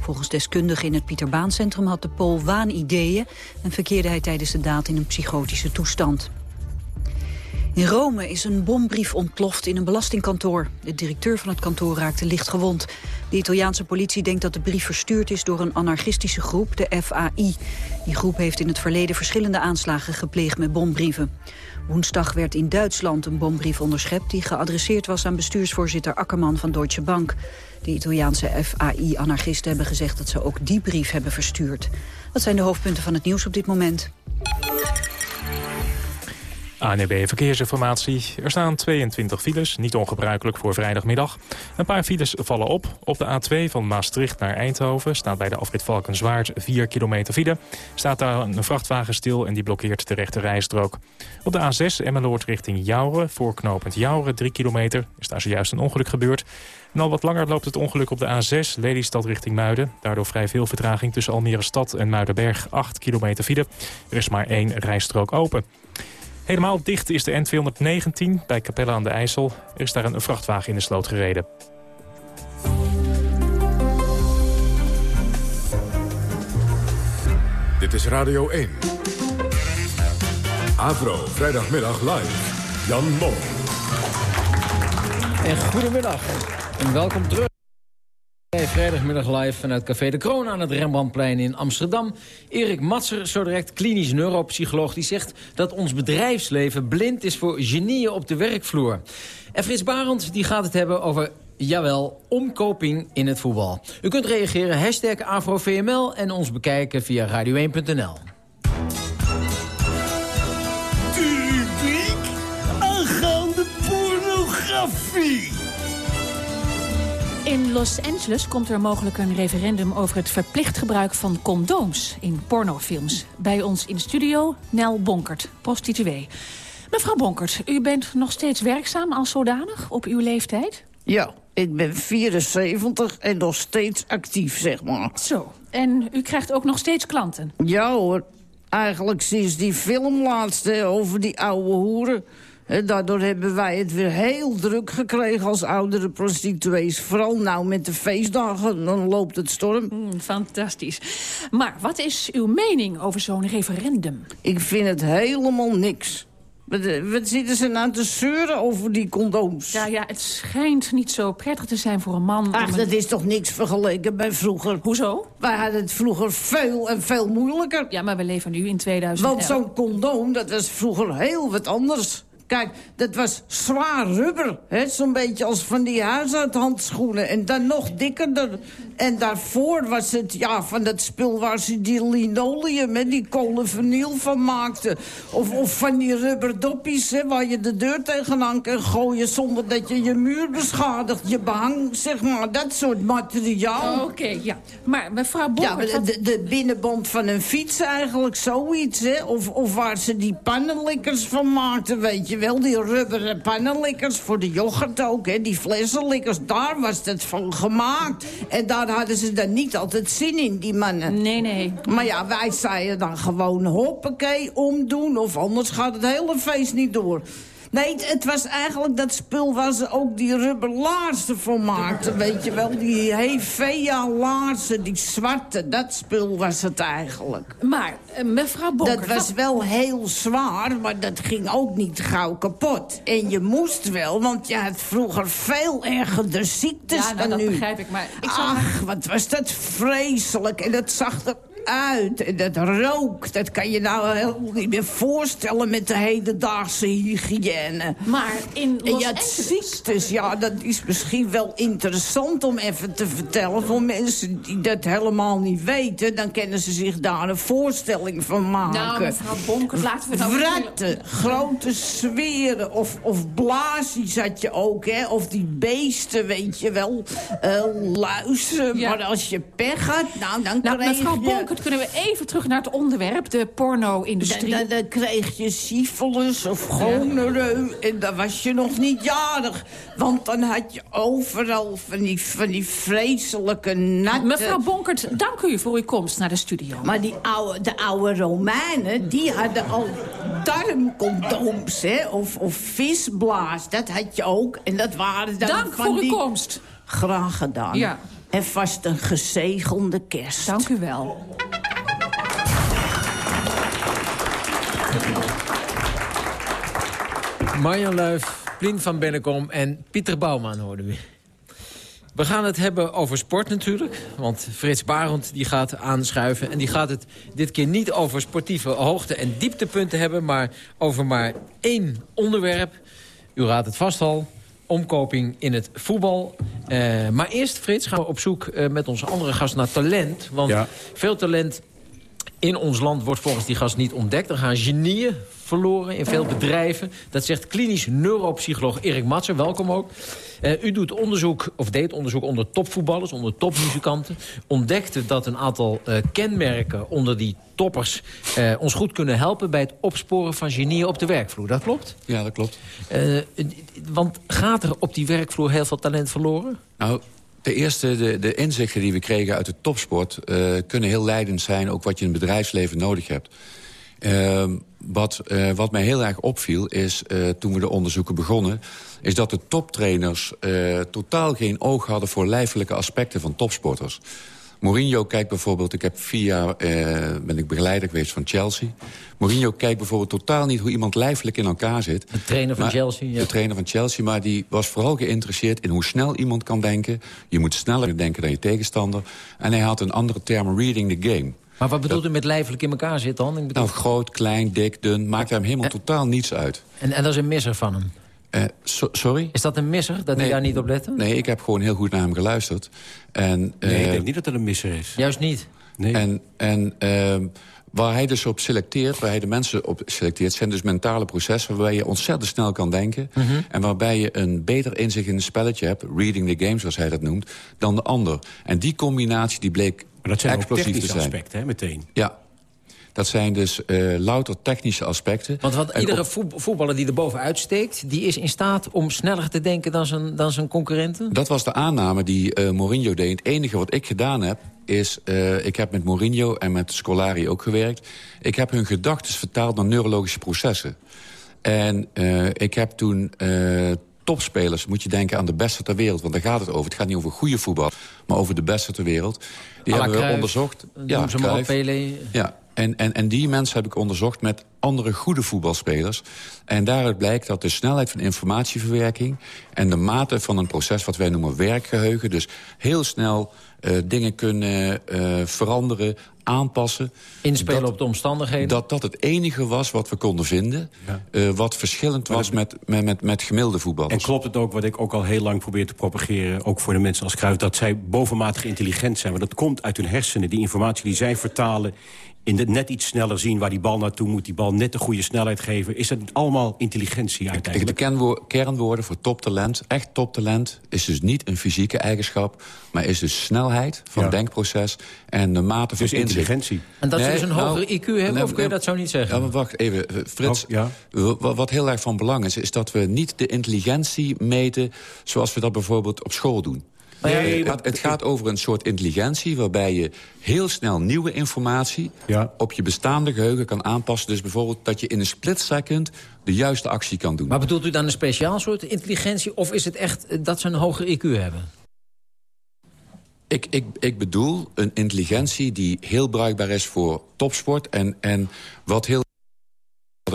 S2: Volgens deskundigen in het Pieterbaancentrum had de Pool waanideeën en verkeerde hij tijdens de daad in een psychotische toestand. In Rome is een bombrief ontploft in een belastingkantoor. De directeur van het kantoor raakte licht gewond. De Italiaanse politie denkt dat de brief verstuurd is door een anarchistische groep, de FAI. Die groep heeft in het verleden verschillende aanslagen gepleegd met bombrieven. Woensdag werd in Duitsland een bombrief onderschept... die geadresseerd was aan bestuursvoorzitter Akkerman van Deutsche Bank. De Italiaanse FAI-anarchisten hebben gezegd dat ze ook die brief hebben verstuurd. Dat zijn de hoofdpunten van het nieuws op dit moment.
S6: ANB Verkeersinformatie. Er staan 22 files, niet ongebruikelijk voor vrijdagmiddag. Een paar files vallen op. Op de A2 van Maastricht naar Eindhoven staat bij de afrit Valkenswaard 4 kilometer file. Staat daar een vrachtwagen stil en die blokkeert de rechte rijstrook. Op de A6 Emmeloord richting Jouren, voor knooppunt Jouren 3 kilometer. Is daar zojuist een ongeluk gebeurd. En al wat langer loopt het ongeluk op de A6 Lelystad richting Muiden. Daardoor vrij veel vertraging tussen Almere Stad en Muidenberg 8 kilometer file. Er is maar één rijstrook open. Helemaal dicht is de N219 bij Capelle aan de IJssel. Er is daar een vrachtwagen in de sloot gereden.
S1: Dit is Radio 1. Avro, vrijdagmiddag live. Jan Mom.
S9: En goedemiddag en welkom terug. Vrijdagmiddag live vanuit Café de Kroon aan het Rembrandtplein in Amsterdam. Erik Matser, zo direct klinisch neuropsycholoog, die zegt dat ons bedrijfsleven blind is voor genieën op de werkvloer. En Frits Barend die gaat het hebben over, jawel, omkoping in het voetbal. U kunt reageren, hashtag AfroVML en ons bekijken via radio1.nl.
S18: In Los Angeles komt er mogelijk een referendum over het verplicht gebruik van condooms in pornofilms. Bij ons in de studio Nel Bonkert, prostituee. Mevrouw Bonkert, u bent nog steeds werkzaam als zodanig op uw leeftijd?
S19: Ja, ik ben 74 en nog steeds actief, zeg maar.
S18: Zo, en u krijgt ook nog steeds klanten?
S19: Ja hoor, eigenlijk sinds die film laatste over die oude hoeren. Hè, daardoor hebben wij het weer heel druk gekregen als oudere prostituees. Vooral nou met de feestdagen, dan loopt het storm.
S18: Hmm, fantastisch. Maar wat is uw mening over zo'n referendum?
S19: Ik vind het helemaal niks. Wat, eh, wat zitten ze nou te zeuren over die condooms?
S18: Ja, ja, het schijnt niet zo prettig te zijn voor een man...
S19: Ach,
S18: een-
S19: dat is toch niks vergeleken bij vroeger?
S18: Hoezo?
S19: Wij hadden het vroeger veel en veel moeilijker.
S18: Ja, maar we leven nu in 2000.
S19: Want zo'n condoom, dat was vroeger heel wat anders. Kijk, dat was zwaar rubber. hè, Zo'n beetje als van die huishoudhandschoenen. En dan nog dikkerder. En daarvoor was het, ja, van dat spul waar ze die linoleum... en die kolenvinyl van maakten. Of, of van die rubberdoppies, hè, waar je de deur tegenaan kan gooien... zonder dat je je muur beschadigt. Je behang, zeg maar, dat soort materiaal.
S18: Oké, ja. Maar mevrouw
S19: Ja, maar
S18: wat-
S19: de, de binnenband van een fiets eigenlijk, zoiets, hè? Of, of waar ze die pannenlikkers van maakten, weet je wel. Die rubberen pannenlikkers voor de yoghurt ook, hè? Die flessenlikkers, daar was het van gemaakt. En daar hadden ze dan niet altijd zin in, die mannen.
S18: Nee, nee.
S19: Maar ja, wij zeiden dan gewoon hoppakee, omdoen... of anders gaat het hele feest niet door. Nee, het, was eigenlijk dat spul waar ze ook die rubber laarzen van maakten. Weet je wel, die Hevea laarzen, die zwarte, dat spul was het eigenlijk.
S18: Maar, eh, mevrouw Bonkert...
S19: Dat was wel heel zwaar, maar dat ging ook niet gauw kapot. En je moest wel, want je had vroeger veel erger ziektes
S18: Ja, nou,
S19: dan
S18: dat
S19: nu.
S18: begrijp ik, maar ik.
S19: Ach, wat was dat vreselijk. En dat zag eruit. En dat rook. Dat kan je nou helemaal niet meer voorstellen met de hedendaagse hygiëne.
S18: Maar in Los Angeles...
S19: ziektes, ja, dat is misschien wel interessant om even te vertellen... voor mensen die dat helemaal niet weten. Dan kunnen ze zich daar een voorstelling van maken.
S18: Nou, mevrouw Bonkert, laten we nou...
S19: Grote zweren of, of blazies had je ook, hè. Of die beesten, weet je wel. eh luizen,
S18: Ja.
S19: maar als je pech had, nou, dan
S18: Nou, mevrouw
S19: je...
S18: Kunnen we even terug naar het onderwerp, de porno-industrie?
S19: Dan, dan, dan kreeg je syphilis of gonoreu en dan was je nog niet jarig. Want dan had je overal van die, van die vreselijke natte...
S18: Mevrouw Bonkert, dank u voor uw komst naar de studio.
S19: Maar die oude, de oude Romeinen, die hadden al darmcondooms, hè? Of, of visblaas, dat had je ook. En dat waren dan
S18: Dank
S19: van
S18: voor uw
S19: die...
S18: komst.
S19: Graag gedaan.
S18: Ja.
S19: En vast een gezegelde kerst.
S18: Dank u wel.
S9: Marjan Luif, Plien van Bennekom en Pieter Bouwman hoorden we. We gaan het hebben over sport natuurlijk. Want Frits Barend die gaat aanschuiven. En die gaat het dit keer niet over sportieve hoogte- en dieptepunten hebben... maar over maar één onderwerp. U raadt het vast al. Omkoping in het voetbal. Eh, maar eerst, Frits, gaan we op zoek eh, met onze andere gast naar talent. Want
S13: Ja.
S9: veel talent in ons land wordt volgens die gast niet ontdekt. Er gaan genieën verloren in veel bedrijven. Dat zegt klinisch neuropsycholoog Erik Matser. Welkom ook. Eh, u doet onderzoek, of deed onderzoek onder topvoetballers, onder topmuzikanten. Ontdekte dat een aantal eh, kenmerken onder die toppers... eh, ons goed kunnen helpen bij het opsporen van genieën op de werkvloer. Dat klopt?
S20: Ja, dat klopt.
S9: Want gaat er op die werkvloer heel veel talent verloren?
S20: Nou, de eerste, de, de inzichten die we kregen uit de topsport... kunnen heel leidend zijn, ook wat je in het bedrijfsleven nodig hebt. Ehm, wat, eh, wat mij heel erg opviel is, eh, toen we de onderzoeken begonnen... is dat de toptrainers eh, totaal geen oog hadden... voor lijfelijke aspecten van topsporters. Mourinho kijkt bijvoorbeeld... Ik heb vier jaar eh, ben ik begeleider geweest van Chelsea. Mourinho kijkt bijvoorbeeld totaal niet hoe iemand lijfelijk in elkaar zit.
S9: De trainer van
S20: Maar-
S9: Chelsea, ja.
S20: De trainer van Chelsea, maar die was vooral geïnteresseerd... in hoe snel iemand kan denken. Je moet sneller denken dan je tegenstander. En hij had een andere term, reading the game.
S9: Maar wat bedoelt u met lijfelijk in elkaar zit dan? Ik bedoel-
S20: Nou, groot, klein, dik, dun, maakt hem helemaal totaal niets uit.
S9: en, en dat is een misser van hem?
S20: Eh, so- sorry?
S9: Is dat een misser, dat hij daar niet op lette?
S20: Nee, ik heb gewoon heel goed naar hem geluisterd. En,
S21: Nee, ik
S20: eh,
S21: denk niet dat er een misser is.
S9: Juist niet.
S20: En, en ehm, waar hij dus op selecteert, waar hij de mensen op selecteert... zijn dus mentale processen waarbij je ontzettend snel kan denken...
S21: Mhm.
S20: en waarbij je een beter inzicht in het spelletje hebt... reading the game, zoals hij dat noemt, dan de ander. En die combinatie die bleek
S21: Maar dat zijn ook technische aspecten, hè, meteen.
S20: Ja. Dat zijn dus uh, louter technische aspecten.
S9: Want iedere
S20: op-
S9: voetballer die er bovenuit steekt... die is in staat om sneller te denken dan zijn, dan zijn concurrenten?
S20: Dat was de aanname die eh, Mourinho deed. Het enige wat ik gedaan heb, is... eh, ik heb met Mourinho en met Scolari ook gewerkt. Ik heb hun gedachten vertaald naar neurologische processen. En eh, ik heb toen eh, topspelers, moet je denken aan de beste ter wereld... want daar gaat het over. Het gaat niet over goede voetbal, maar over de beste ter wereld. Die hebben we
S9: Cruijff,
S20: onderzocht.
S9: noem ze maar. Pelé.
S20: Ja, en, en, en die mensen heb ik onderzocht met andere goede voetbalspelers. En daaruit blijkt dat de snelheid van informatieverwerking... en de mate van een proces wat wij noemen werkgeheugen... dus heel snel eh, dingen kunnen eh, veranderen, aanpassen...
S9: Inspelen
S20: dat-
S9: op de omstandigheden?
S20: Dat dat het enige was wat we konden vinden... eh, wat verschillend was met, met, met, met gemiddelde voetballers.
S22: En klopt het ook, wat ik ook al heel lang probeer te propageren... ook voor de mensen als Kruijf, dat zij bovenmatig intelligent zijn. Want dat komt uit hun hersenen, die informatie die zij vertalen... in het net iets sneller zien waar die bal naartoe moet... die bal net de goede snelheid geven. Is dat allemaal intelligentie
S20: De
S22: uiteindelijk?
S20: kenwo- kernwoorden voor toptalent, echt toptalent... is dus niet een fysieke eigenschap... maar is dus snelheid van
S22: Ja.
S20: denkproces en de mate van
S22: Dus intelligentie.
S9: En dat ze
S20: Nee,
S9: dus een
S20: nou,
S9: hoger IQ hebben,
S20: nee,
S9: of kun je dat zo niet zeggen?
S20: Ja, maar wacht even, eh, Frits.
S22: Oh, ja.
S20: Wat heel erg van belang is, is dat we niet de intelligentie meten... zoals we dat bijvoorbeeld op school doen.
S22: Nee,
S20: het, gaat, het gaat over een soort intelligentie... waarbij je heel snel nieuwe informatie op je bestaande geheugen kan aanpassen. Dus bijvoorbeeld dat je in een split second de juiste actie kan doen.
S9: Maar bedoelt u dan een speciaal soort intelligentie... of is het echt eh, dat ze een hoger IQ hebben?
S20: Ik, ik, ik bedoel een intelligentie die heel bruikbaar is voor topsport. En, en wat heel...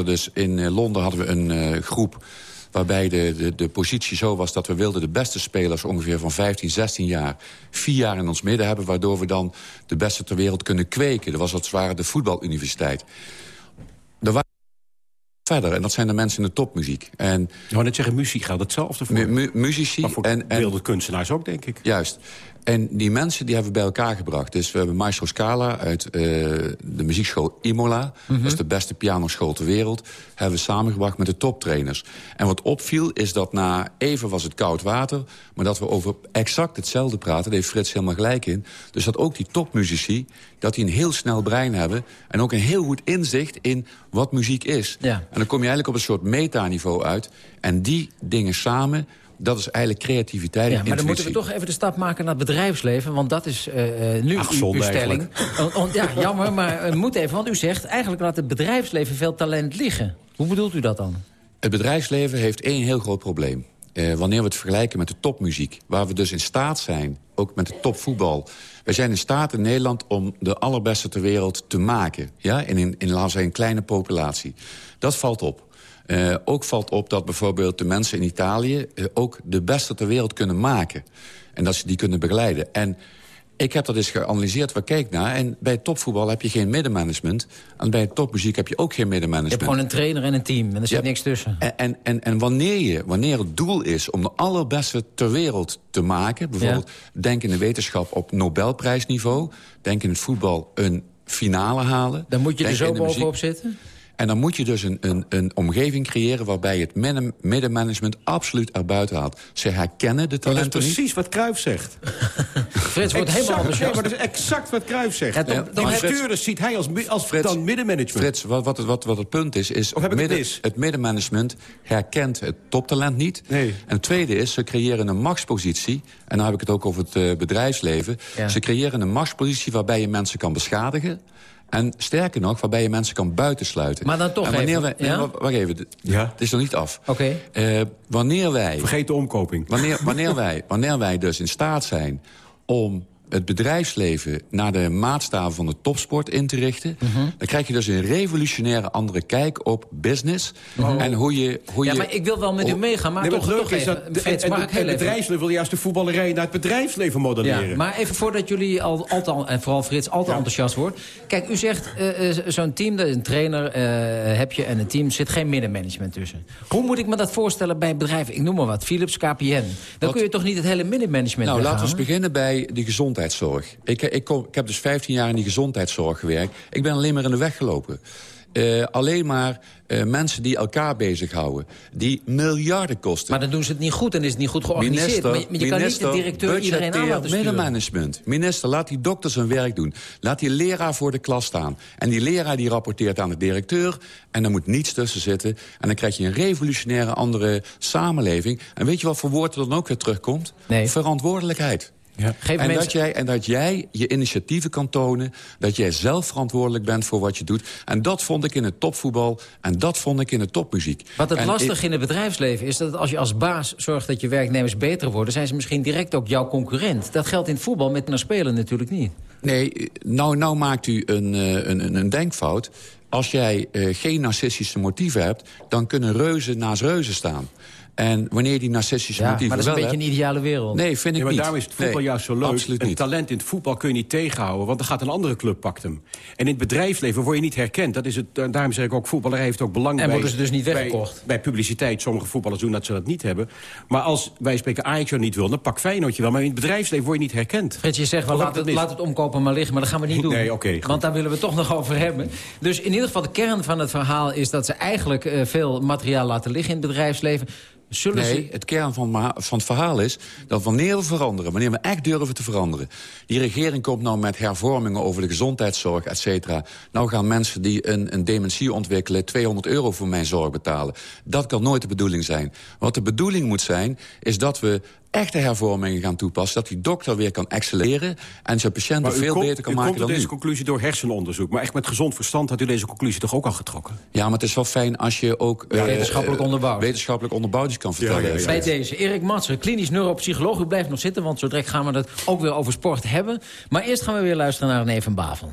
S20: Dus in eh, Londen hadden we een eh, groep waarbij de, de, de positie zo was dat we wilden de beste spelers ongeveer van 15, 16 jaar... vier jaar in ons midden hebben, waardoor we dan de beste ter wereld kunnen kweken. Dat was als het ware de voetbaluniversiteit. Er waren verder, en dat zijn de mensen in de topmuziek. En
S22: Ik wou net zeggen, muziek geldt hetzelfde voor.
S20: mu- mu- muzici
S22: Maar voor
S20: en, en
S22: beeldende kunstenaars ook, denk ik.
S20: Juist. En die mensen die hebben we bij elkaar gebracht. Dus we hebben Maestro Scala uit eh, de muziekschool Imola.
S22: Mhm.
S20: Dat is de beste pianoschool ter wereld. Hebben we samengebracht met de toptrainers. En wat opviel is dat na even was het koud water... maar dat we over exact hetzelfde praten. Daar heeft Frits helemaal gelijk in. Dus dat ook die topmuzici, dat die een heel snel brein hebben... en ook een heel goed inzicht in wat muziek is.
S9: Ja.
S20: En dan kom je eigenlijk op een soort metaniveau uit. En die dingen samen... Dat is eigenlijk creativiteit en
S9: Ja, maar dan moeten we toch even de stap maken naar het bedrijfsbedrijfsleven. Want dat is eh, eh, nu
S20: Ach,
S9: uw, stelling. Ja, jammer, maar het moet even. Want u zegt eigenlijk laat het bedrijfsleven veel talent liggen. Hoe bedoelt u dat dan?
S20: Het bedrijfsleven heeft één heel groot probleem. Wanneer we het vergelijken met de topmuziek... waar we dus in staat zijn, ook met de topvoetbal... wij zijn in staat in Nederland om de allerbeste ter wereld te maken. Ja? In, in, in zeggen, een kleine populatie. Dat valt op. Eh, ook valt op dat bijvoorbeeld de mensen in Italië... eh, ook de beste ter wereld kunnen maken. En dat ze die kunnen begeleiden. En ik heb dat eens geanalyseerd, waar kijk naar. En bij topvoetbal heb je geen middenmanagement. En bij topmuziek heb je ook geen
S9: Je
S20: middenmanagement.
S9: hebt gewoon een trainer en een team. En er zit
S20: Ja.
S9: niks tussen.
S20: En, en, en, en wanneer, je, wanneer het doel is om de allerbeste ter wereld te maken... bijvoorbeeld denk in de wetenschap op Nobelprijsniveau... denk in het voetbal een finale halen...
S9: Dan moet je er zo bovenop zitten?
S20: En dan moet je dus een, een, een omgeving creëren... waarbij het midden- middenmanagement absoluut erbuiten haalt. Ze herkennen de
S22: Maar dat is
S20: talenten niet.
S22: precies wat Kruijf zegt.
S9: Frits wordt helemaal enthousiast.
S22: nee, maar dat is exact wat Kruijf zegt.
S9: Ja, dan-
S22: ziet hij als, als dan middenmanagement.
S20: Frits, wat, wat, wat, wat het punt is, is
S22: Of heb ik het
S20: midden-
S22: mis?
S20: het middenmanagement herkent het toptalent niet.
S22: Nee.
S20: En het tweede is, ze creëren een machtspositie... en dan heb ik het ook over het eh, bedrijfsleven...
S9: Ja.
S20: ze creëren een machtspositie waarbij je mensen kan beschadigen... en sterker nog, waarbij je mensen kan buitensluiten.
S9: Maar dan toch
S20: en wanneer
S9: even,
S20: wij, nee,
S9: ja?
S20: wacht- wacht even,
S22: Ja.
S20: het is nog niet af.
S9: Oké.
S20: Eh, wanneer wij...
S22: Vergeet de omkoping.
S20: Wanneer, wanneer, wij, wanneer wij dus in staat zijn om het bedrijfsleven... naar de maatstaven van de topsport in te richten...
S9: Mhm.
S20: dan krijg je dus een revolutionaire andere kijk op business. En hoe je... Hoe
S9: Ja,
S20: je
S9: maar ik wil wel met u meegaan, maar
S22: Nee, maar
S9: toch,
S22: is
S9: even.
S22: dat de,
S9: Frits,
S22: en,
S9: mag
S22: en,
S9: ik heel
S22: het
S9: even?
S22: bedrijfsleven wil juist de voetballerij naar het bedrijfsleven modelleren.
S9: Ja, maar even voordat jullie al, altijd, en vooral Frits, altijd enthousiast wordt. Kijk, u zegt, eh, eh, zo'n team, een trainer eh, heb je en een team, zit geen middenmanagement tussen. Hoe moet ik me dat voorstellen bij bedrijven? Ik noem maar wat, Philips, KPN. Dan kun je toch niet het hele middenmanagement
S20: Nou, laten we eens beginnen bij de gezondheidszorg. Ik, ik, kom, ik heb dus 15 jaar in die gezondheidszorg gewerkt. Ik ben alleen maar in de weg gelopen. eh, alleen maar eh, mensen die elkaar bezighouden. Die miljarden kosten.
S15: Maar dan doen ze het niet goed en is het niet goed georganiseerd. maar je, maar je kan niet de directeur iedereen aan laten
S20: middenmanagement. Minister, laat die dokter zijn werk doen. Laat die leraar voor de klas staan. En die leraar die rapporteert aan de directeur. En er moet niets tussen zitten. En dan krijg je een revolutionaire andere samenleving. En weet je wat voor woord er dan ook weer terugkomt?
S15: Nee.
S20: Verantwoordelijkheid. En,
S15: mensen-
S20: dat jij, en dat jij je initiatieven kan tonen. Dat jij zelf verantwoordelijk bent voor wat je doet. En dat vond ik in het topvoetbal. En dat vond ik in de topmuziek.
S15: Wat het
S20: En
S15: lastig
S20: ik-
S15: in het bedrijfsleven is dat als je als baas zorgt dat je werknemers beter worden... zijn ze misschien direct ook jouw concurrent. Dat geldt in het voetbal met een speler natuurlijk niet.
S20: Nee, nou, nou maakt u een, eh, een, een, een denkfout. Als jij eh, geen narcistische motieven hebt... dan kunnen reuzen naast reuzen staan. En wanneer die narcistische
S15: Ja,
S20: motieven
S15: maar dat is een beetje een ideale wereld.
S20: Nee, vind ik
S22: Nee, maar
S20: niet.
S22: daarom is het voetbal
S20: Nee,
S22: juist zo leuk.
S20: Absoluut
S22: een
S20: niet.
S22: talent in het voetbal kun je niet tegenhouden, want dan gaat een andere club pakt hem. En in het bedrijfsleven word je niet herkend. Dat is het, daarom zeg ik ook, voetballerij heeft ook belang
S15: En
S22: bij...
S15: worden ze dus niet weggekocht?
S22: Bij, publiciteit. Sommige voetballers doen dat ze dat niet hebben. Maar als wij spreken Ajax niet wil, dan pak Feyenoord je wel. Maar in het bedrijfsleven word je niet herkend.
S15: Frits, je zegt wel, laat het, laat het omkopen maar liggen, maar dat gaan we niet doen.
S22: Nee, oké.
S15: Want daar willen we het toch nog over hebben. Dus in ieder geval, de kern van het verhaal is dat ze eigenlijk eh, veel materiaal laten liggen in het bedrijfsleven. Zullen
S20: Nee,
S15: ze...
S20: het kern van, van het verhaal is dat wanneer we veranderen... wanneer we echt durven te veranderen... die regering komt nou met hervormingen over de gezondheidszorg, et cetera. Nou gaan mensen die een, een dementie ontwikkelen... 200 euro voor mijn zorg betalen. Dat kan nooit de bedoeling zijn. Wat de bedoeling moet zijn, is dat we echte hervormingen gaan toepassen... dat die dokter weer kan excelleren en zijn patiënten
S22: u
S20: veel
S22: komt-
S20: beter kan
S22: u
S20: maken
S22: komt tot
S20: dan
S22: deze
S20: nu.
S22: conclusie door hersenonderzoek. Maar echt met gezond verstand had u deze conclusie toch ook al getrokken?
S20: Ja, maar het is wel fijn als je ook... eh,
S15: wetenschappelijk
S20: eh,
S15: onderbouwd.
S20: Wetenschappelijk onderbouwd iets kan vertellen.
S15: Bij deze, Erik Matser, klinisch neuropsycholoog. U blijft nog zitten, want zo direct gaan we het ook weer over sport hebben. Maar eerst gaan we weer luisteren naar René van Bavel.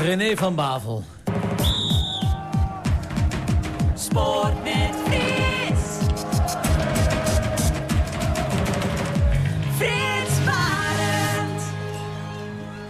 S9: René van Bavel.
S15: Sport met Frits. Frits Barend.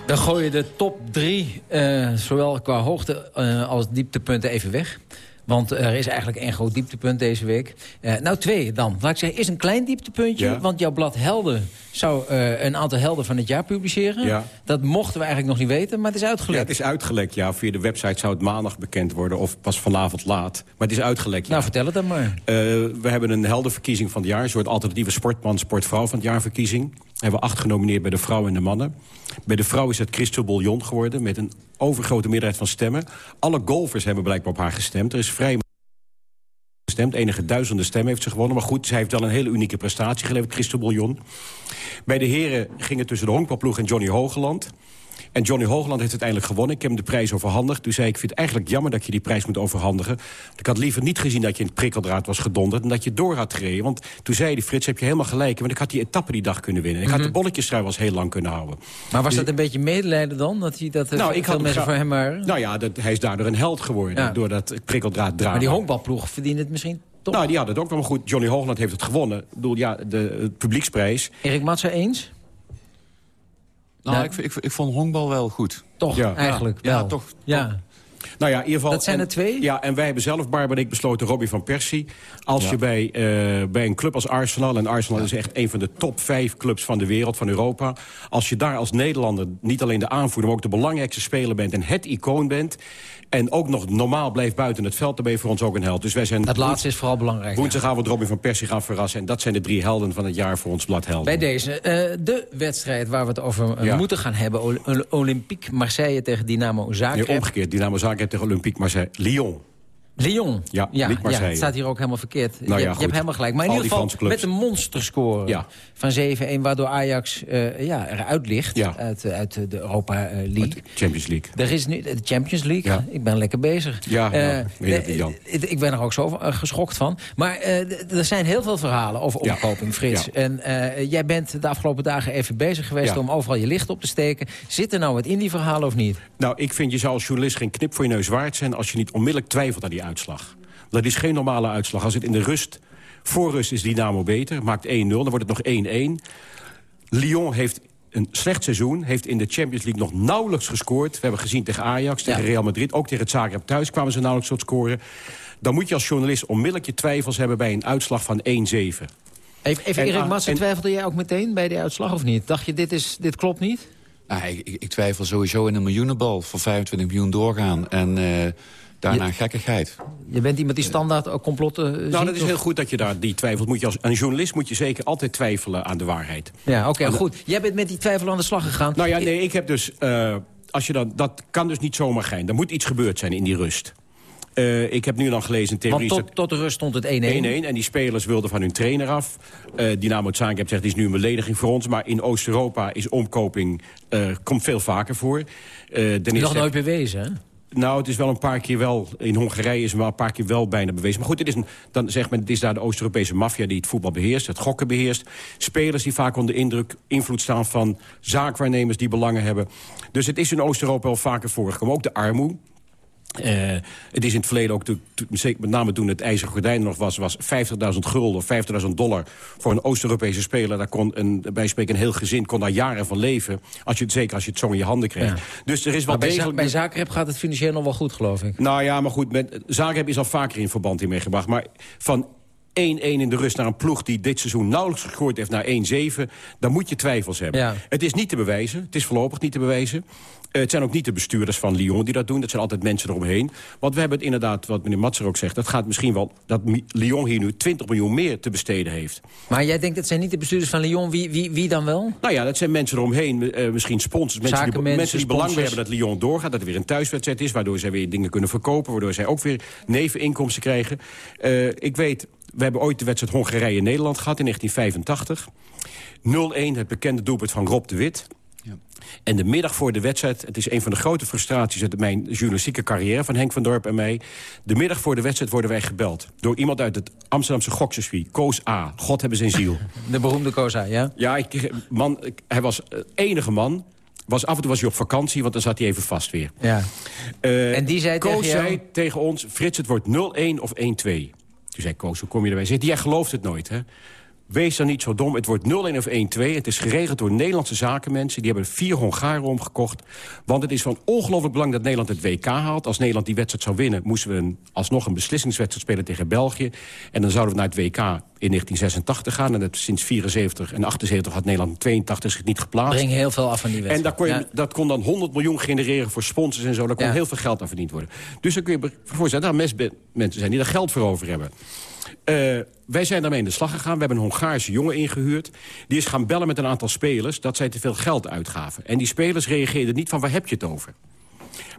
S9: Dan gooi je de top drie, eh, zowel qua hoogte eh, als dieptepunten, even weg. Want er is eigenlijk één groot dieptepunt deze week. Eh, nou, twee dan. Laat ik zeggen, is een klein dieptepuntje.
S22: Ja.
S9: Want jouw blad Helden zou eh, een aantal helden van het jaar publiceren.
S22: Ja.
S9: Dat mochten we eigenlijk nog niet weten, maar het is
S22: Ja,
S9: uitgelekt.
S22: het is uitgelekt, ja. Via de website zou het maandag bekend worden of pas vanavond laat. Maar het is uitgelekt, ja.
S9: Nou, vertel het dan maar.
S22: Eh, we hebben een heldenverkiezing van het jaar. Een soort alternatieve sportman, sportvrouw van het jaar verkiezing. We hebben acht genomineerd bij de vrouwen en de mannen. Bij de vrouw is het Christel Bouillon geworden... met een overgrote meerderheid van stemmen. Alle golfers hebben blijkbaar op haar gestemd. Er is vrij Enige duizenden stemmen heeft ze gewonnen. Maar goed, zij heeft wel een hele unieke prestatie geleverd, Christel Bouillon. Bij de heren ging het tussen de honkbalploeg en Johnny Hogeland. En Johnny Hoogland heeft uiteindelijk gewonnen. Ik heb hem de prijs overhandigd. Toen zei ik, ik vind het eigenlijk jammer dat je die prijs moet overhandigen. Ik had liever niet gezien dat je in het prikkeldraad was gedonderd... en dat je door had gereden. Want toen zei die Frits, heb je helemaal gelijk. Want ik had die etappe die dag kunnen winnen. Ik had de bolletjesstrui was heel lang kunnen houden.
S9: Maar was
S22: Dus-
S9: dat een beetje medelijden dan? Dat, hij, dat
S22: nou,
S9: veel
S22: ik had hem
S9: mensen voor hem waren?
S22: Nou ja, dat, hij is daardoor een held geworden.
S9: Ja.
S22: Door dat prikkeldraad drama.
S9: Maar die honkbalploeg verdient het misschien toch?
S22: Nou, die hadden het ook wel maar goed. Johnny Hoogland heeft het gewonnen. Ik bedoel, ja, de, het publieksprijs.
S9: Erik Matze eens?
S20: Nou,
S9: Nou,
S20: ik, ik, ik vond honkbal wel goed.
S9: Toch,
S22: Ja.
S9: eigenlijk
S20: Ja,
S9: wel.
S20: toch.
S9: Ja.
S22: Nou ja, in ieder geval...
S9: Dat zijn
S22: en-
S9: er twee?
S22: Ja, en wij hebben zelf, Barbara en ik, besloten, Robbie van Persie... als
S20: Ja.
S22: je bij, eh, bij een club als Arsenal... en Arsenal is echt een van de top vijf clubs van de wereld, van Europa... als je daar als Nederlander niet alleen de aanvoerder... maar ook de belangrijkste speler bent en het icoon bent... en ook nog normaal blijft buiten het veld... dan ben je voor ons ook een held. Dus wij zijn
S9: Dat laatste is vooral belangrijk. ja.
S22: woensdagavond Robin van Persie gaan verrassen... en dat zijn de drie helden van het jaar voor ons blad Helden.
S9: Bij deze, eh, de wedstrijd waar we het over eh,
S22: Ja.
S9: moeten gaan hebben. Ol- Ol- Olympique Marseille tegen Dynamo
S22: Nee,
S9: Zagreb.
S22: omgekeerd, Dynamo Zagreb tegen Olympique Marseille. Lyon.
S9: Lyon.
S22: Ja,
S9: ja,
S22: niet Marseille.
S9: het staat hier ook helemaal verkeerd.
S22: Nou ja,
S9: je, je hebt helemaal gelijk. Maar in
S22: Al
S9: ieder geval met een monsterscore
S22: Ja.
S9: van 7-1... waardoor Ajax eh, ja, eruit ligt uit, eh, uit de Europa eh, League.
S22: Champions League.
S9: Er is nu de Champions League. Ik ben lekker bezig.
S22: Ja,
S9: eh,
S22: niet, Jan.
S9: ik ben er ook zo geschokt van. Maar er zijn heel veel verhalen over omkoping, Frits. En jij bent de afgelopen dagen even bezig geweest... Om overal je licht op te steken. Zit er nou wat in die verhalen of niet?
S22: Nou, ik vind je zou als journalist geen knip voor je neus waard zijn... als je niet onmiddellijk twijfelt aan die uitslag. Dat is geen normale uitslag. Als het in de rust... Voor rust is Dynamo beter, maakt 1-0, dan wordt het nog 1-1. Lyon heeft een slecht seizoen, heeft in de Champions League nog nauwelijks gescoord. We hebben gezien tegen Ajax, tegen
S9: Ja.
S22: Real Madrid... ook tegen het Zagreb thuis kwamen ze nauwelijks tot scoren. Dan moet je als journalist onmiddellijk je twijfels hebben... bij een uitslag van 1-7.
S9: Even, even
S22: En,
S9: Erik
S22: ah,
S9: Matsen,
S22: en-
S9: twijfelde jij ook meteen bij die uitslag of niet? Dacht je, dit, is, dit klopt niet?
S20: Ah, ik, ik, ik twijfel sowieso in een miljoenenbal voor 25 miljoen doorgaan. En eh, daarna
S9: Je-
S20: gekkigheid.
S9: Je bent iemand die standaard ook complotten eh,
S22: Nou,
S9: ziet,
S22: dat is
S9: of-
S22: heel goed dat je daar die twijfelt. Moet je als een journalist moet je zeker altijd twijfelen aan de waarheid.
S9: Ja, oké,
S22: de-
S9: goed. Jij bent met die twijfel aan de slag gegaan.
S22: Nou ja, nee, ik heb dus... eh, als je dan, dat kan dus niet zomaar gaan. Er moet iets gebeurd zijn in die rust. Ik heb nu dan gelezen theorie...
S9: Tot, tot de rust stond het 1-1.
S22: 1-1 en die spelers wilden van hun trainer af. Eh Dynamo Zagreb zegt, het is nu een belediging voor ons... maar in Oost-Europa is omkoping komt veel vaker voor. Eh Dennis
S9: Nog
S22: zegt-
S9: nooit bewezen, hè?
S22: Nou, het is wel een paar keer wel... In Hongarije is het wel een paar keer wel bijna bewezen. Maar goed, het is een, dan zegt men, het is daar de Oost-Europese maffia... die het voetbal beheerst, het gokken beheerst. Spelers die vaak onder indruk, invloed staan van zaakwaarnemers... die belangen hebben. Dus het is in Oost-Europa wel vaker voorgekomen. Ook de armoede. Eh, het is in het verleden ook, zeker met name toen het ijzeren gordijn nog was... was 50.000 gulden of 50.000 dollar voor een Oost-Europese speler. Daar kon een, bij spreken een heel gezin kon daar jaren van leven. Als je, zeker als je het zo in je handen kreeg.
S9: Ja.
S22: Dus er is wel
S9: Maar bij,
S22: degelijk...
S9: bij Zagreb gaat het financieel nog wel goed, geloof ik.
S22: Nou ja, maar goed, met, Zagreb is al vaker in verband in meegebracht. Maar van 1-1 in de rust naar een ploeg die dit seizoen nauwelijks gegooid heeft naar 1-7... dan moet je twijfels hebben.
S9: Ja.
S22: Het is niet te bewijzen, het is voorlopig niet te bewijzen. Eh, het zijn ook niet de bestuurders van Lyon die dat doen. Dat zijn altijd mensen eromheen. Want we hebben het inderdaad, wat meneer Matser ook zegt... dat gaat misschien wel dat Lyon hier nu 20 miljoen meer te besteden heeft.
S9: Maar jij denkt, het zijn niet de bestuurders van Lyon. Wie, wie, wie dan wel?
S22: Nou ja, dat zijn mensen eromheen, eh, misschien sponsors. Mensen die, mensen die belang hebben dat Lyon doorgaat. Dat er weer een thuiswedstrijd is, waardoor zij weer dingen kunnen verkopen. Waardoor zij ook weer neveninkomsten krijgen. Eh, ik weet, we hebben ooit de wedstrijd Hongarije-Nederland gehad in 1985. 0-1, het bekende doelpunt van Rob de Wit. En de middag voor de wedstrijd, het is een van de grote frustraties... uit mijn journalistieke carrière van Henk van Dorp en mij. De middag voor de wedstrijd worden wij gebeld. Door iemand uit het Amsterdamse gokcircuit. Koos A. God hebben zijn ziel.
S9: De beroemde Koza, ja?
S22: Ja, ik, man, ik- hij was eh, enige man. Was, af en toe was hij op vakantie, want dan zat hij even vast weer.
S9: Ja.
S22: Eh,
S9: En die zei
S22: Koos
S9: tegen jou?
S22: zei tegen ons, Frits, het wordt 0-1 of 1-2. Toen zei Koos, hoe kom je erbij? Zegt, jij gelooft het nooit, hè? Wees dan niet zo dom, het wordt 0-1 of 1-2. Het is geregeld door Nederlandse zakenmensen. Die hebben vier Hongaren omgekocht. Want het is van ongelooflijk belang dat Nederland het WK haalt. Als Nederland die wedstrijd zou winnen... moesten we een, alsnog een beslissingswedstrijd spelen tegen België. En dan zouden we naar het WK in 1986 gaan. En dat, sinds 74 en 78 had Nederland in 82 zich niet geplaatst.
S9: Breng heel veel af van die
S22: En
S9: wedstrijd.
S22: daar kon je,
S9: Ja.
S22: dat kon dan 100 miljoen genereren voor sponsors en zo. Daar kon
S9: Ja.
S22: heel veel geld aan verdiend worden. Dus dan kun je voorstellen dat er mes- mensen zijn die daar geld voor over hebben. Eh, wij zijn daarmee in de slag gegaan. We hebben een Hongaarse jongen ingehuurd. Die is gaan bellen met een aantal spelers dat zij te veel geld uitgaven. En die spelers reageerden niet van waar heb je het over?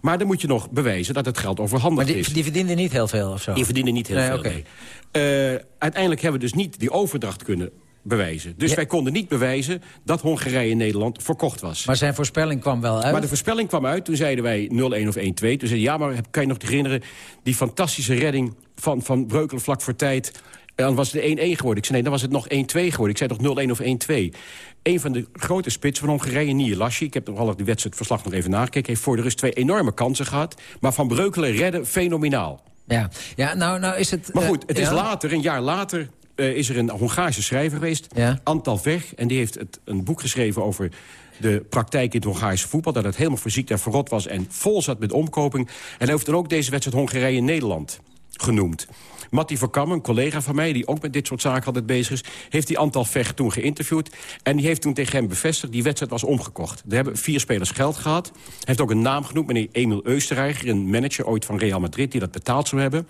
S22: Maar dan moet je nog bewijzen dat het geld overhandigd
S9: Maar die,
S22: is.
S9: die verdienen niet heel veel of zo?
S22: Die verdienen niet heel
S9: Nee,
S22: veel. nee. Eh, uiteindelijk hebben we dus niet die overdracht kunnen bewijzen. Dus
S9: Ja.
S22: wij konden niet bewijzen dat Hongarije Nederland verkocht was.
S9: Maar zijn voorspelling kwam wel uit.
S22: Maar de voorspelling kwam uit. Toen zeiden wij 0-1 of 1-2. Toen zei ja, maar kan je nog herinneren... die fantastische redding van, van Breukelen vlak voor tijd... En dan was het 1-1 geworden. Ik zei, nee, dan was het nog 1-2 geworden. Ik zei toch 0-1 of 1-2. Een van de grote spitsen van Hongarije, Nielashi... ik heb nog al die wedstrijdverslag nog even nagekeken... heeft voor de rust twee enorme kansen gehad. Maar Van Breukelen redden fenomenaal.
S9: Ja, ja nou, nou is het...
S22: Maar
S9: eh,
S22: goed, het is
S9: ja?
S22: later, een jaar later... eh, is er een Hongaarse schrijver geweest, Antal Weg... en die heeft het, een boek geschreven over de praktijk in het Hongaarse voetbal... dat het helemaal verziekt en verrot was en vol zat met omkoping. En hij heeft dan ook deze wedstrijd Hongarije-Nederland genoemd. Matti Verkam, een collega van mij... die ook met dit soort zaken altijd bezig is... heeft die Antal Vecht toen geïnterviewd. En die heeft toen tegen hem bevestigd... die wedstrijd was omgekocht. Er hebben vier spelers geld gehad. Hij heeft ook een naam genoemd, meneer Emil Eusterreicher... een manager ooit van Real Madrid die dat betaald zou hebben.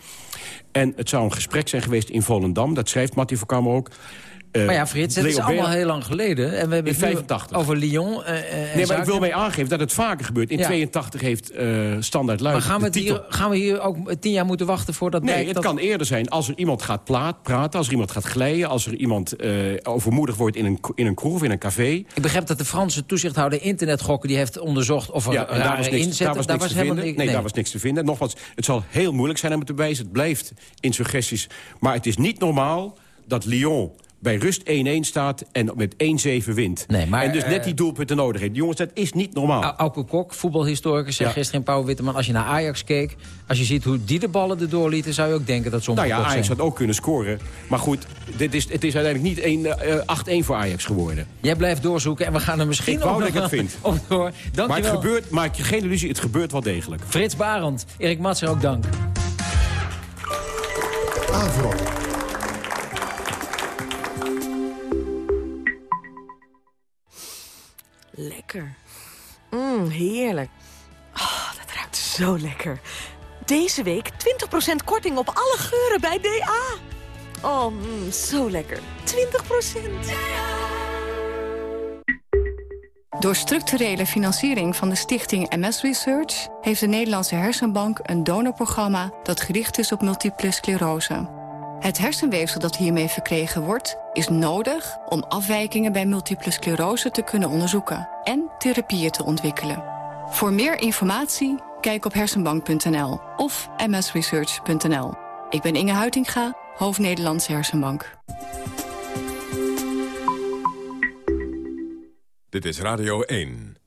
S22: En het zou een gesprek zijn geweest in Volendam. Dat schrijft Matti Verkam ook. Eh,
S9: Maar ja, Frits, het is allemaal heel lang geleden. En we hebben
S22: In
S9: het nu
S22: 85.
S9: over Lyon. eh, eh,
S22: Nee, maar ik wil mee aangeven dat het vaker gebeurt. In
S9: Ja.
S22: 82 heeft Standaard Luik
S9: Maar gaan we, hier, gaan we hier ook tien jaar moeten wachten voordat
S22: Nee, het
S9: dat...
S22: kan eerder zijn als er iemand gaat plaat, praten... als er iemand gaat glijden, als er iemand overmoedig wordt in een, in een kroeg of in een café.
S9: Ik begrijp dat de Franse toezichthouder internetgokken... die heeft onderzocht of er
S22: Ja, daar was niks,
S9: inzetten...
S22: daar was niks te vinden.
S9: niks-
S22: Nee, daar was niks te vinden. Nogmaals, het zal heel moeilijk zijn om het te bewijzen. Het blijft in suggesties. Maar het is niet normaal dat Lyon bij rust 1-1 staat en met 1-7 wint.
S9: Nee, maar,
S22: en dus net
S9: eh,
S22: die doelpunten nodig heeft. Jongens, dat is niet normaal.
S9: Au- Auke Kok, voetbalhistoricus, zei
S22: Ja.
S9: gisteren in Pauw Witteman... als je naar Ajax keek, als je ziet hoe die de ballen erdoor lieten... zou je ook denken dat ze
S22: Nou ja, Ajax
S9: zijn.
S22: had ook kunnen scoren. Maar goed, dit is, het is uiteindelijk niet één, eh, 8-1 voor Ajax geworden.
S9: Jij blijft doorzoeken en we gaan er misschien
S22: Ik
S9: ook
S22: dat ik het vind.
S9: op door. Dankjewel.
S22: Maar het gebeurt, maak je geen illusie, het gebeurt wel degelijk.
S9: Frits Barend, Erik Matser ook dank.
S1: Avro.
S11: Lekker.
S23: Mmm, heerlijk. Oh, dat ruikt zo lekker. Deze week 20% korting op alle geuren bij DA. Oh, mm, zo lekker. 20%.
S21: Door structurele financiering van de stichting MS Research... heeft de Nederlandse Hersenbank een donorprogramma... dat gericht is op multiple sclerose. Het hersenweefsel dat hiermee verkregen wordt... is nodig om afwijkingen bij multiple sclerose te kunnen onderzoeken... en therapieën te ontwikkelen. Voor meer informatie kijk op hersenbank.nl of msresearch.nl. Ik ben Inge Huitinga, hoofd Nederlandse Hersenbank.
S1: Dit is Radio 1.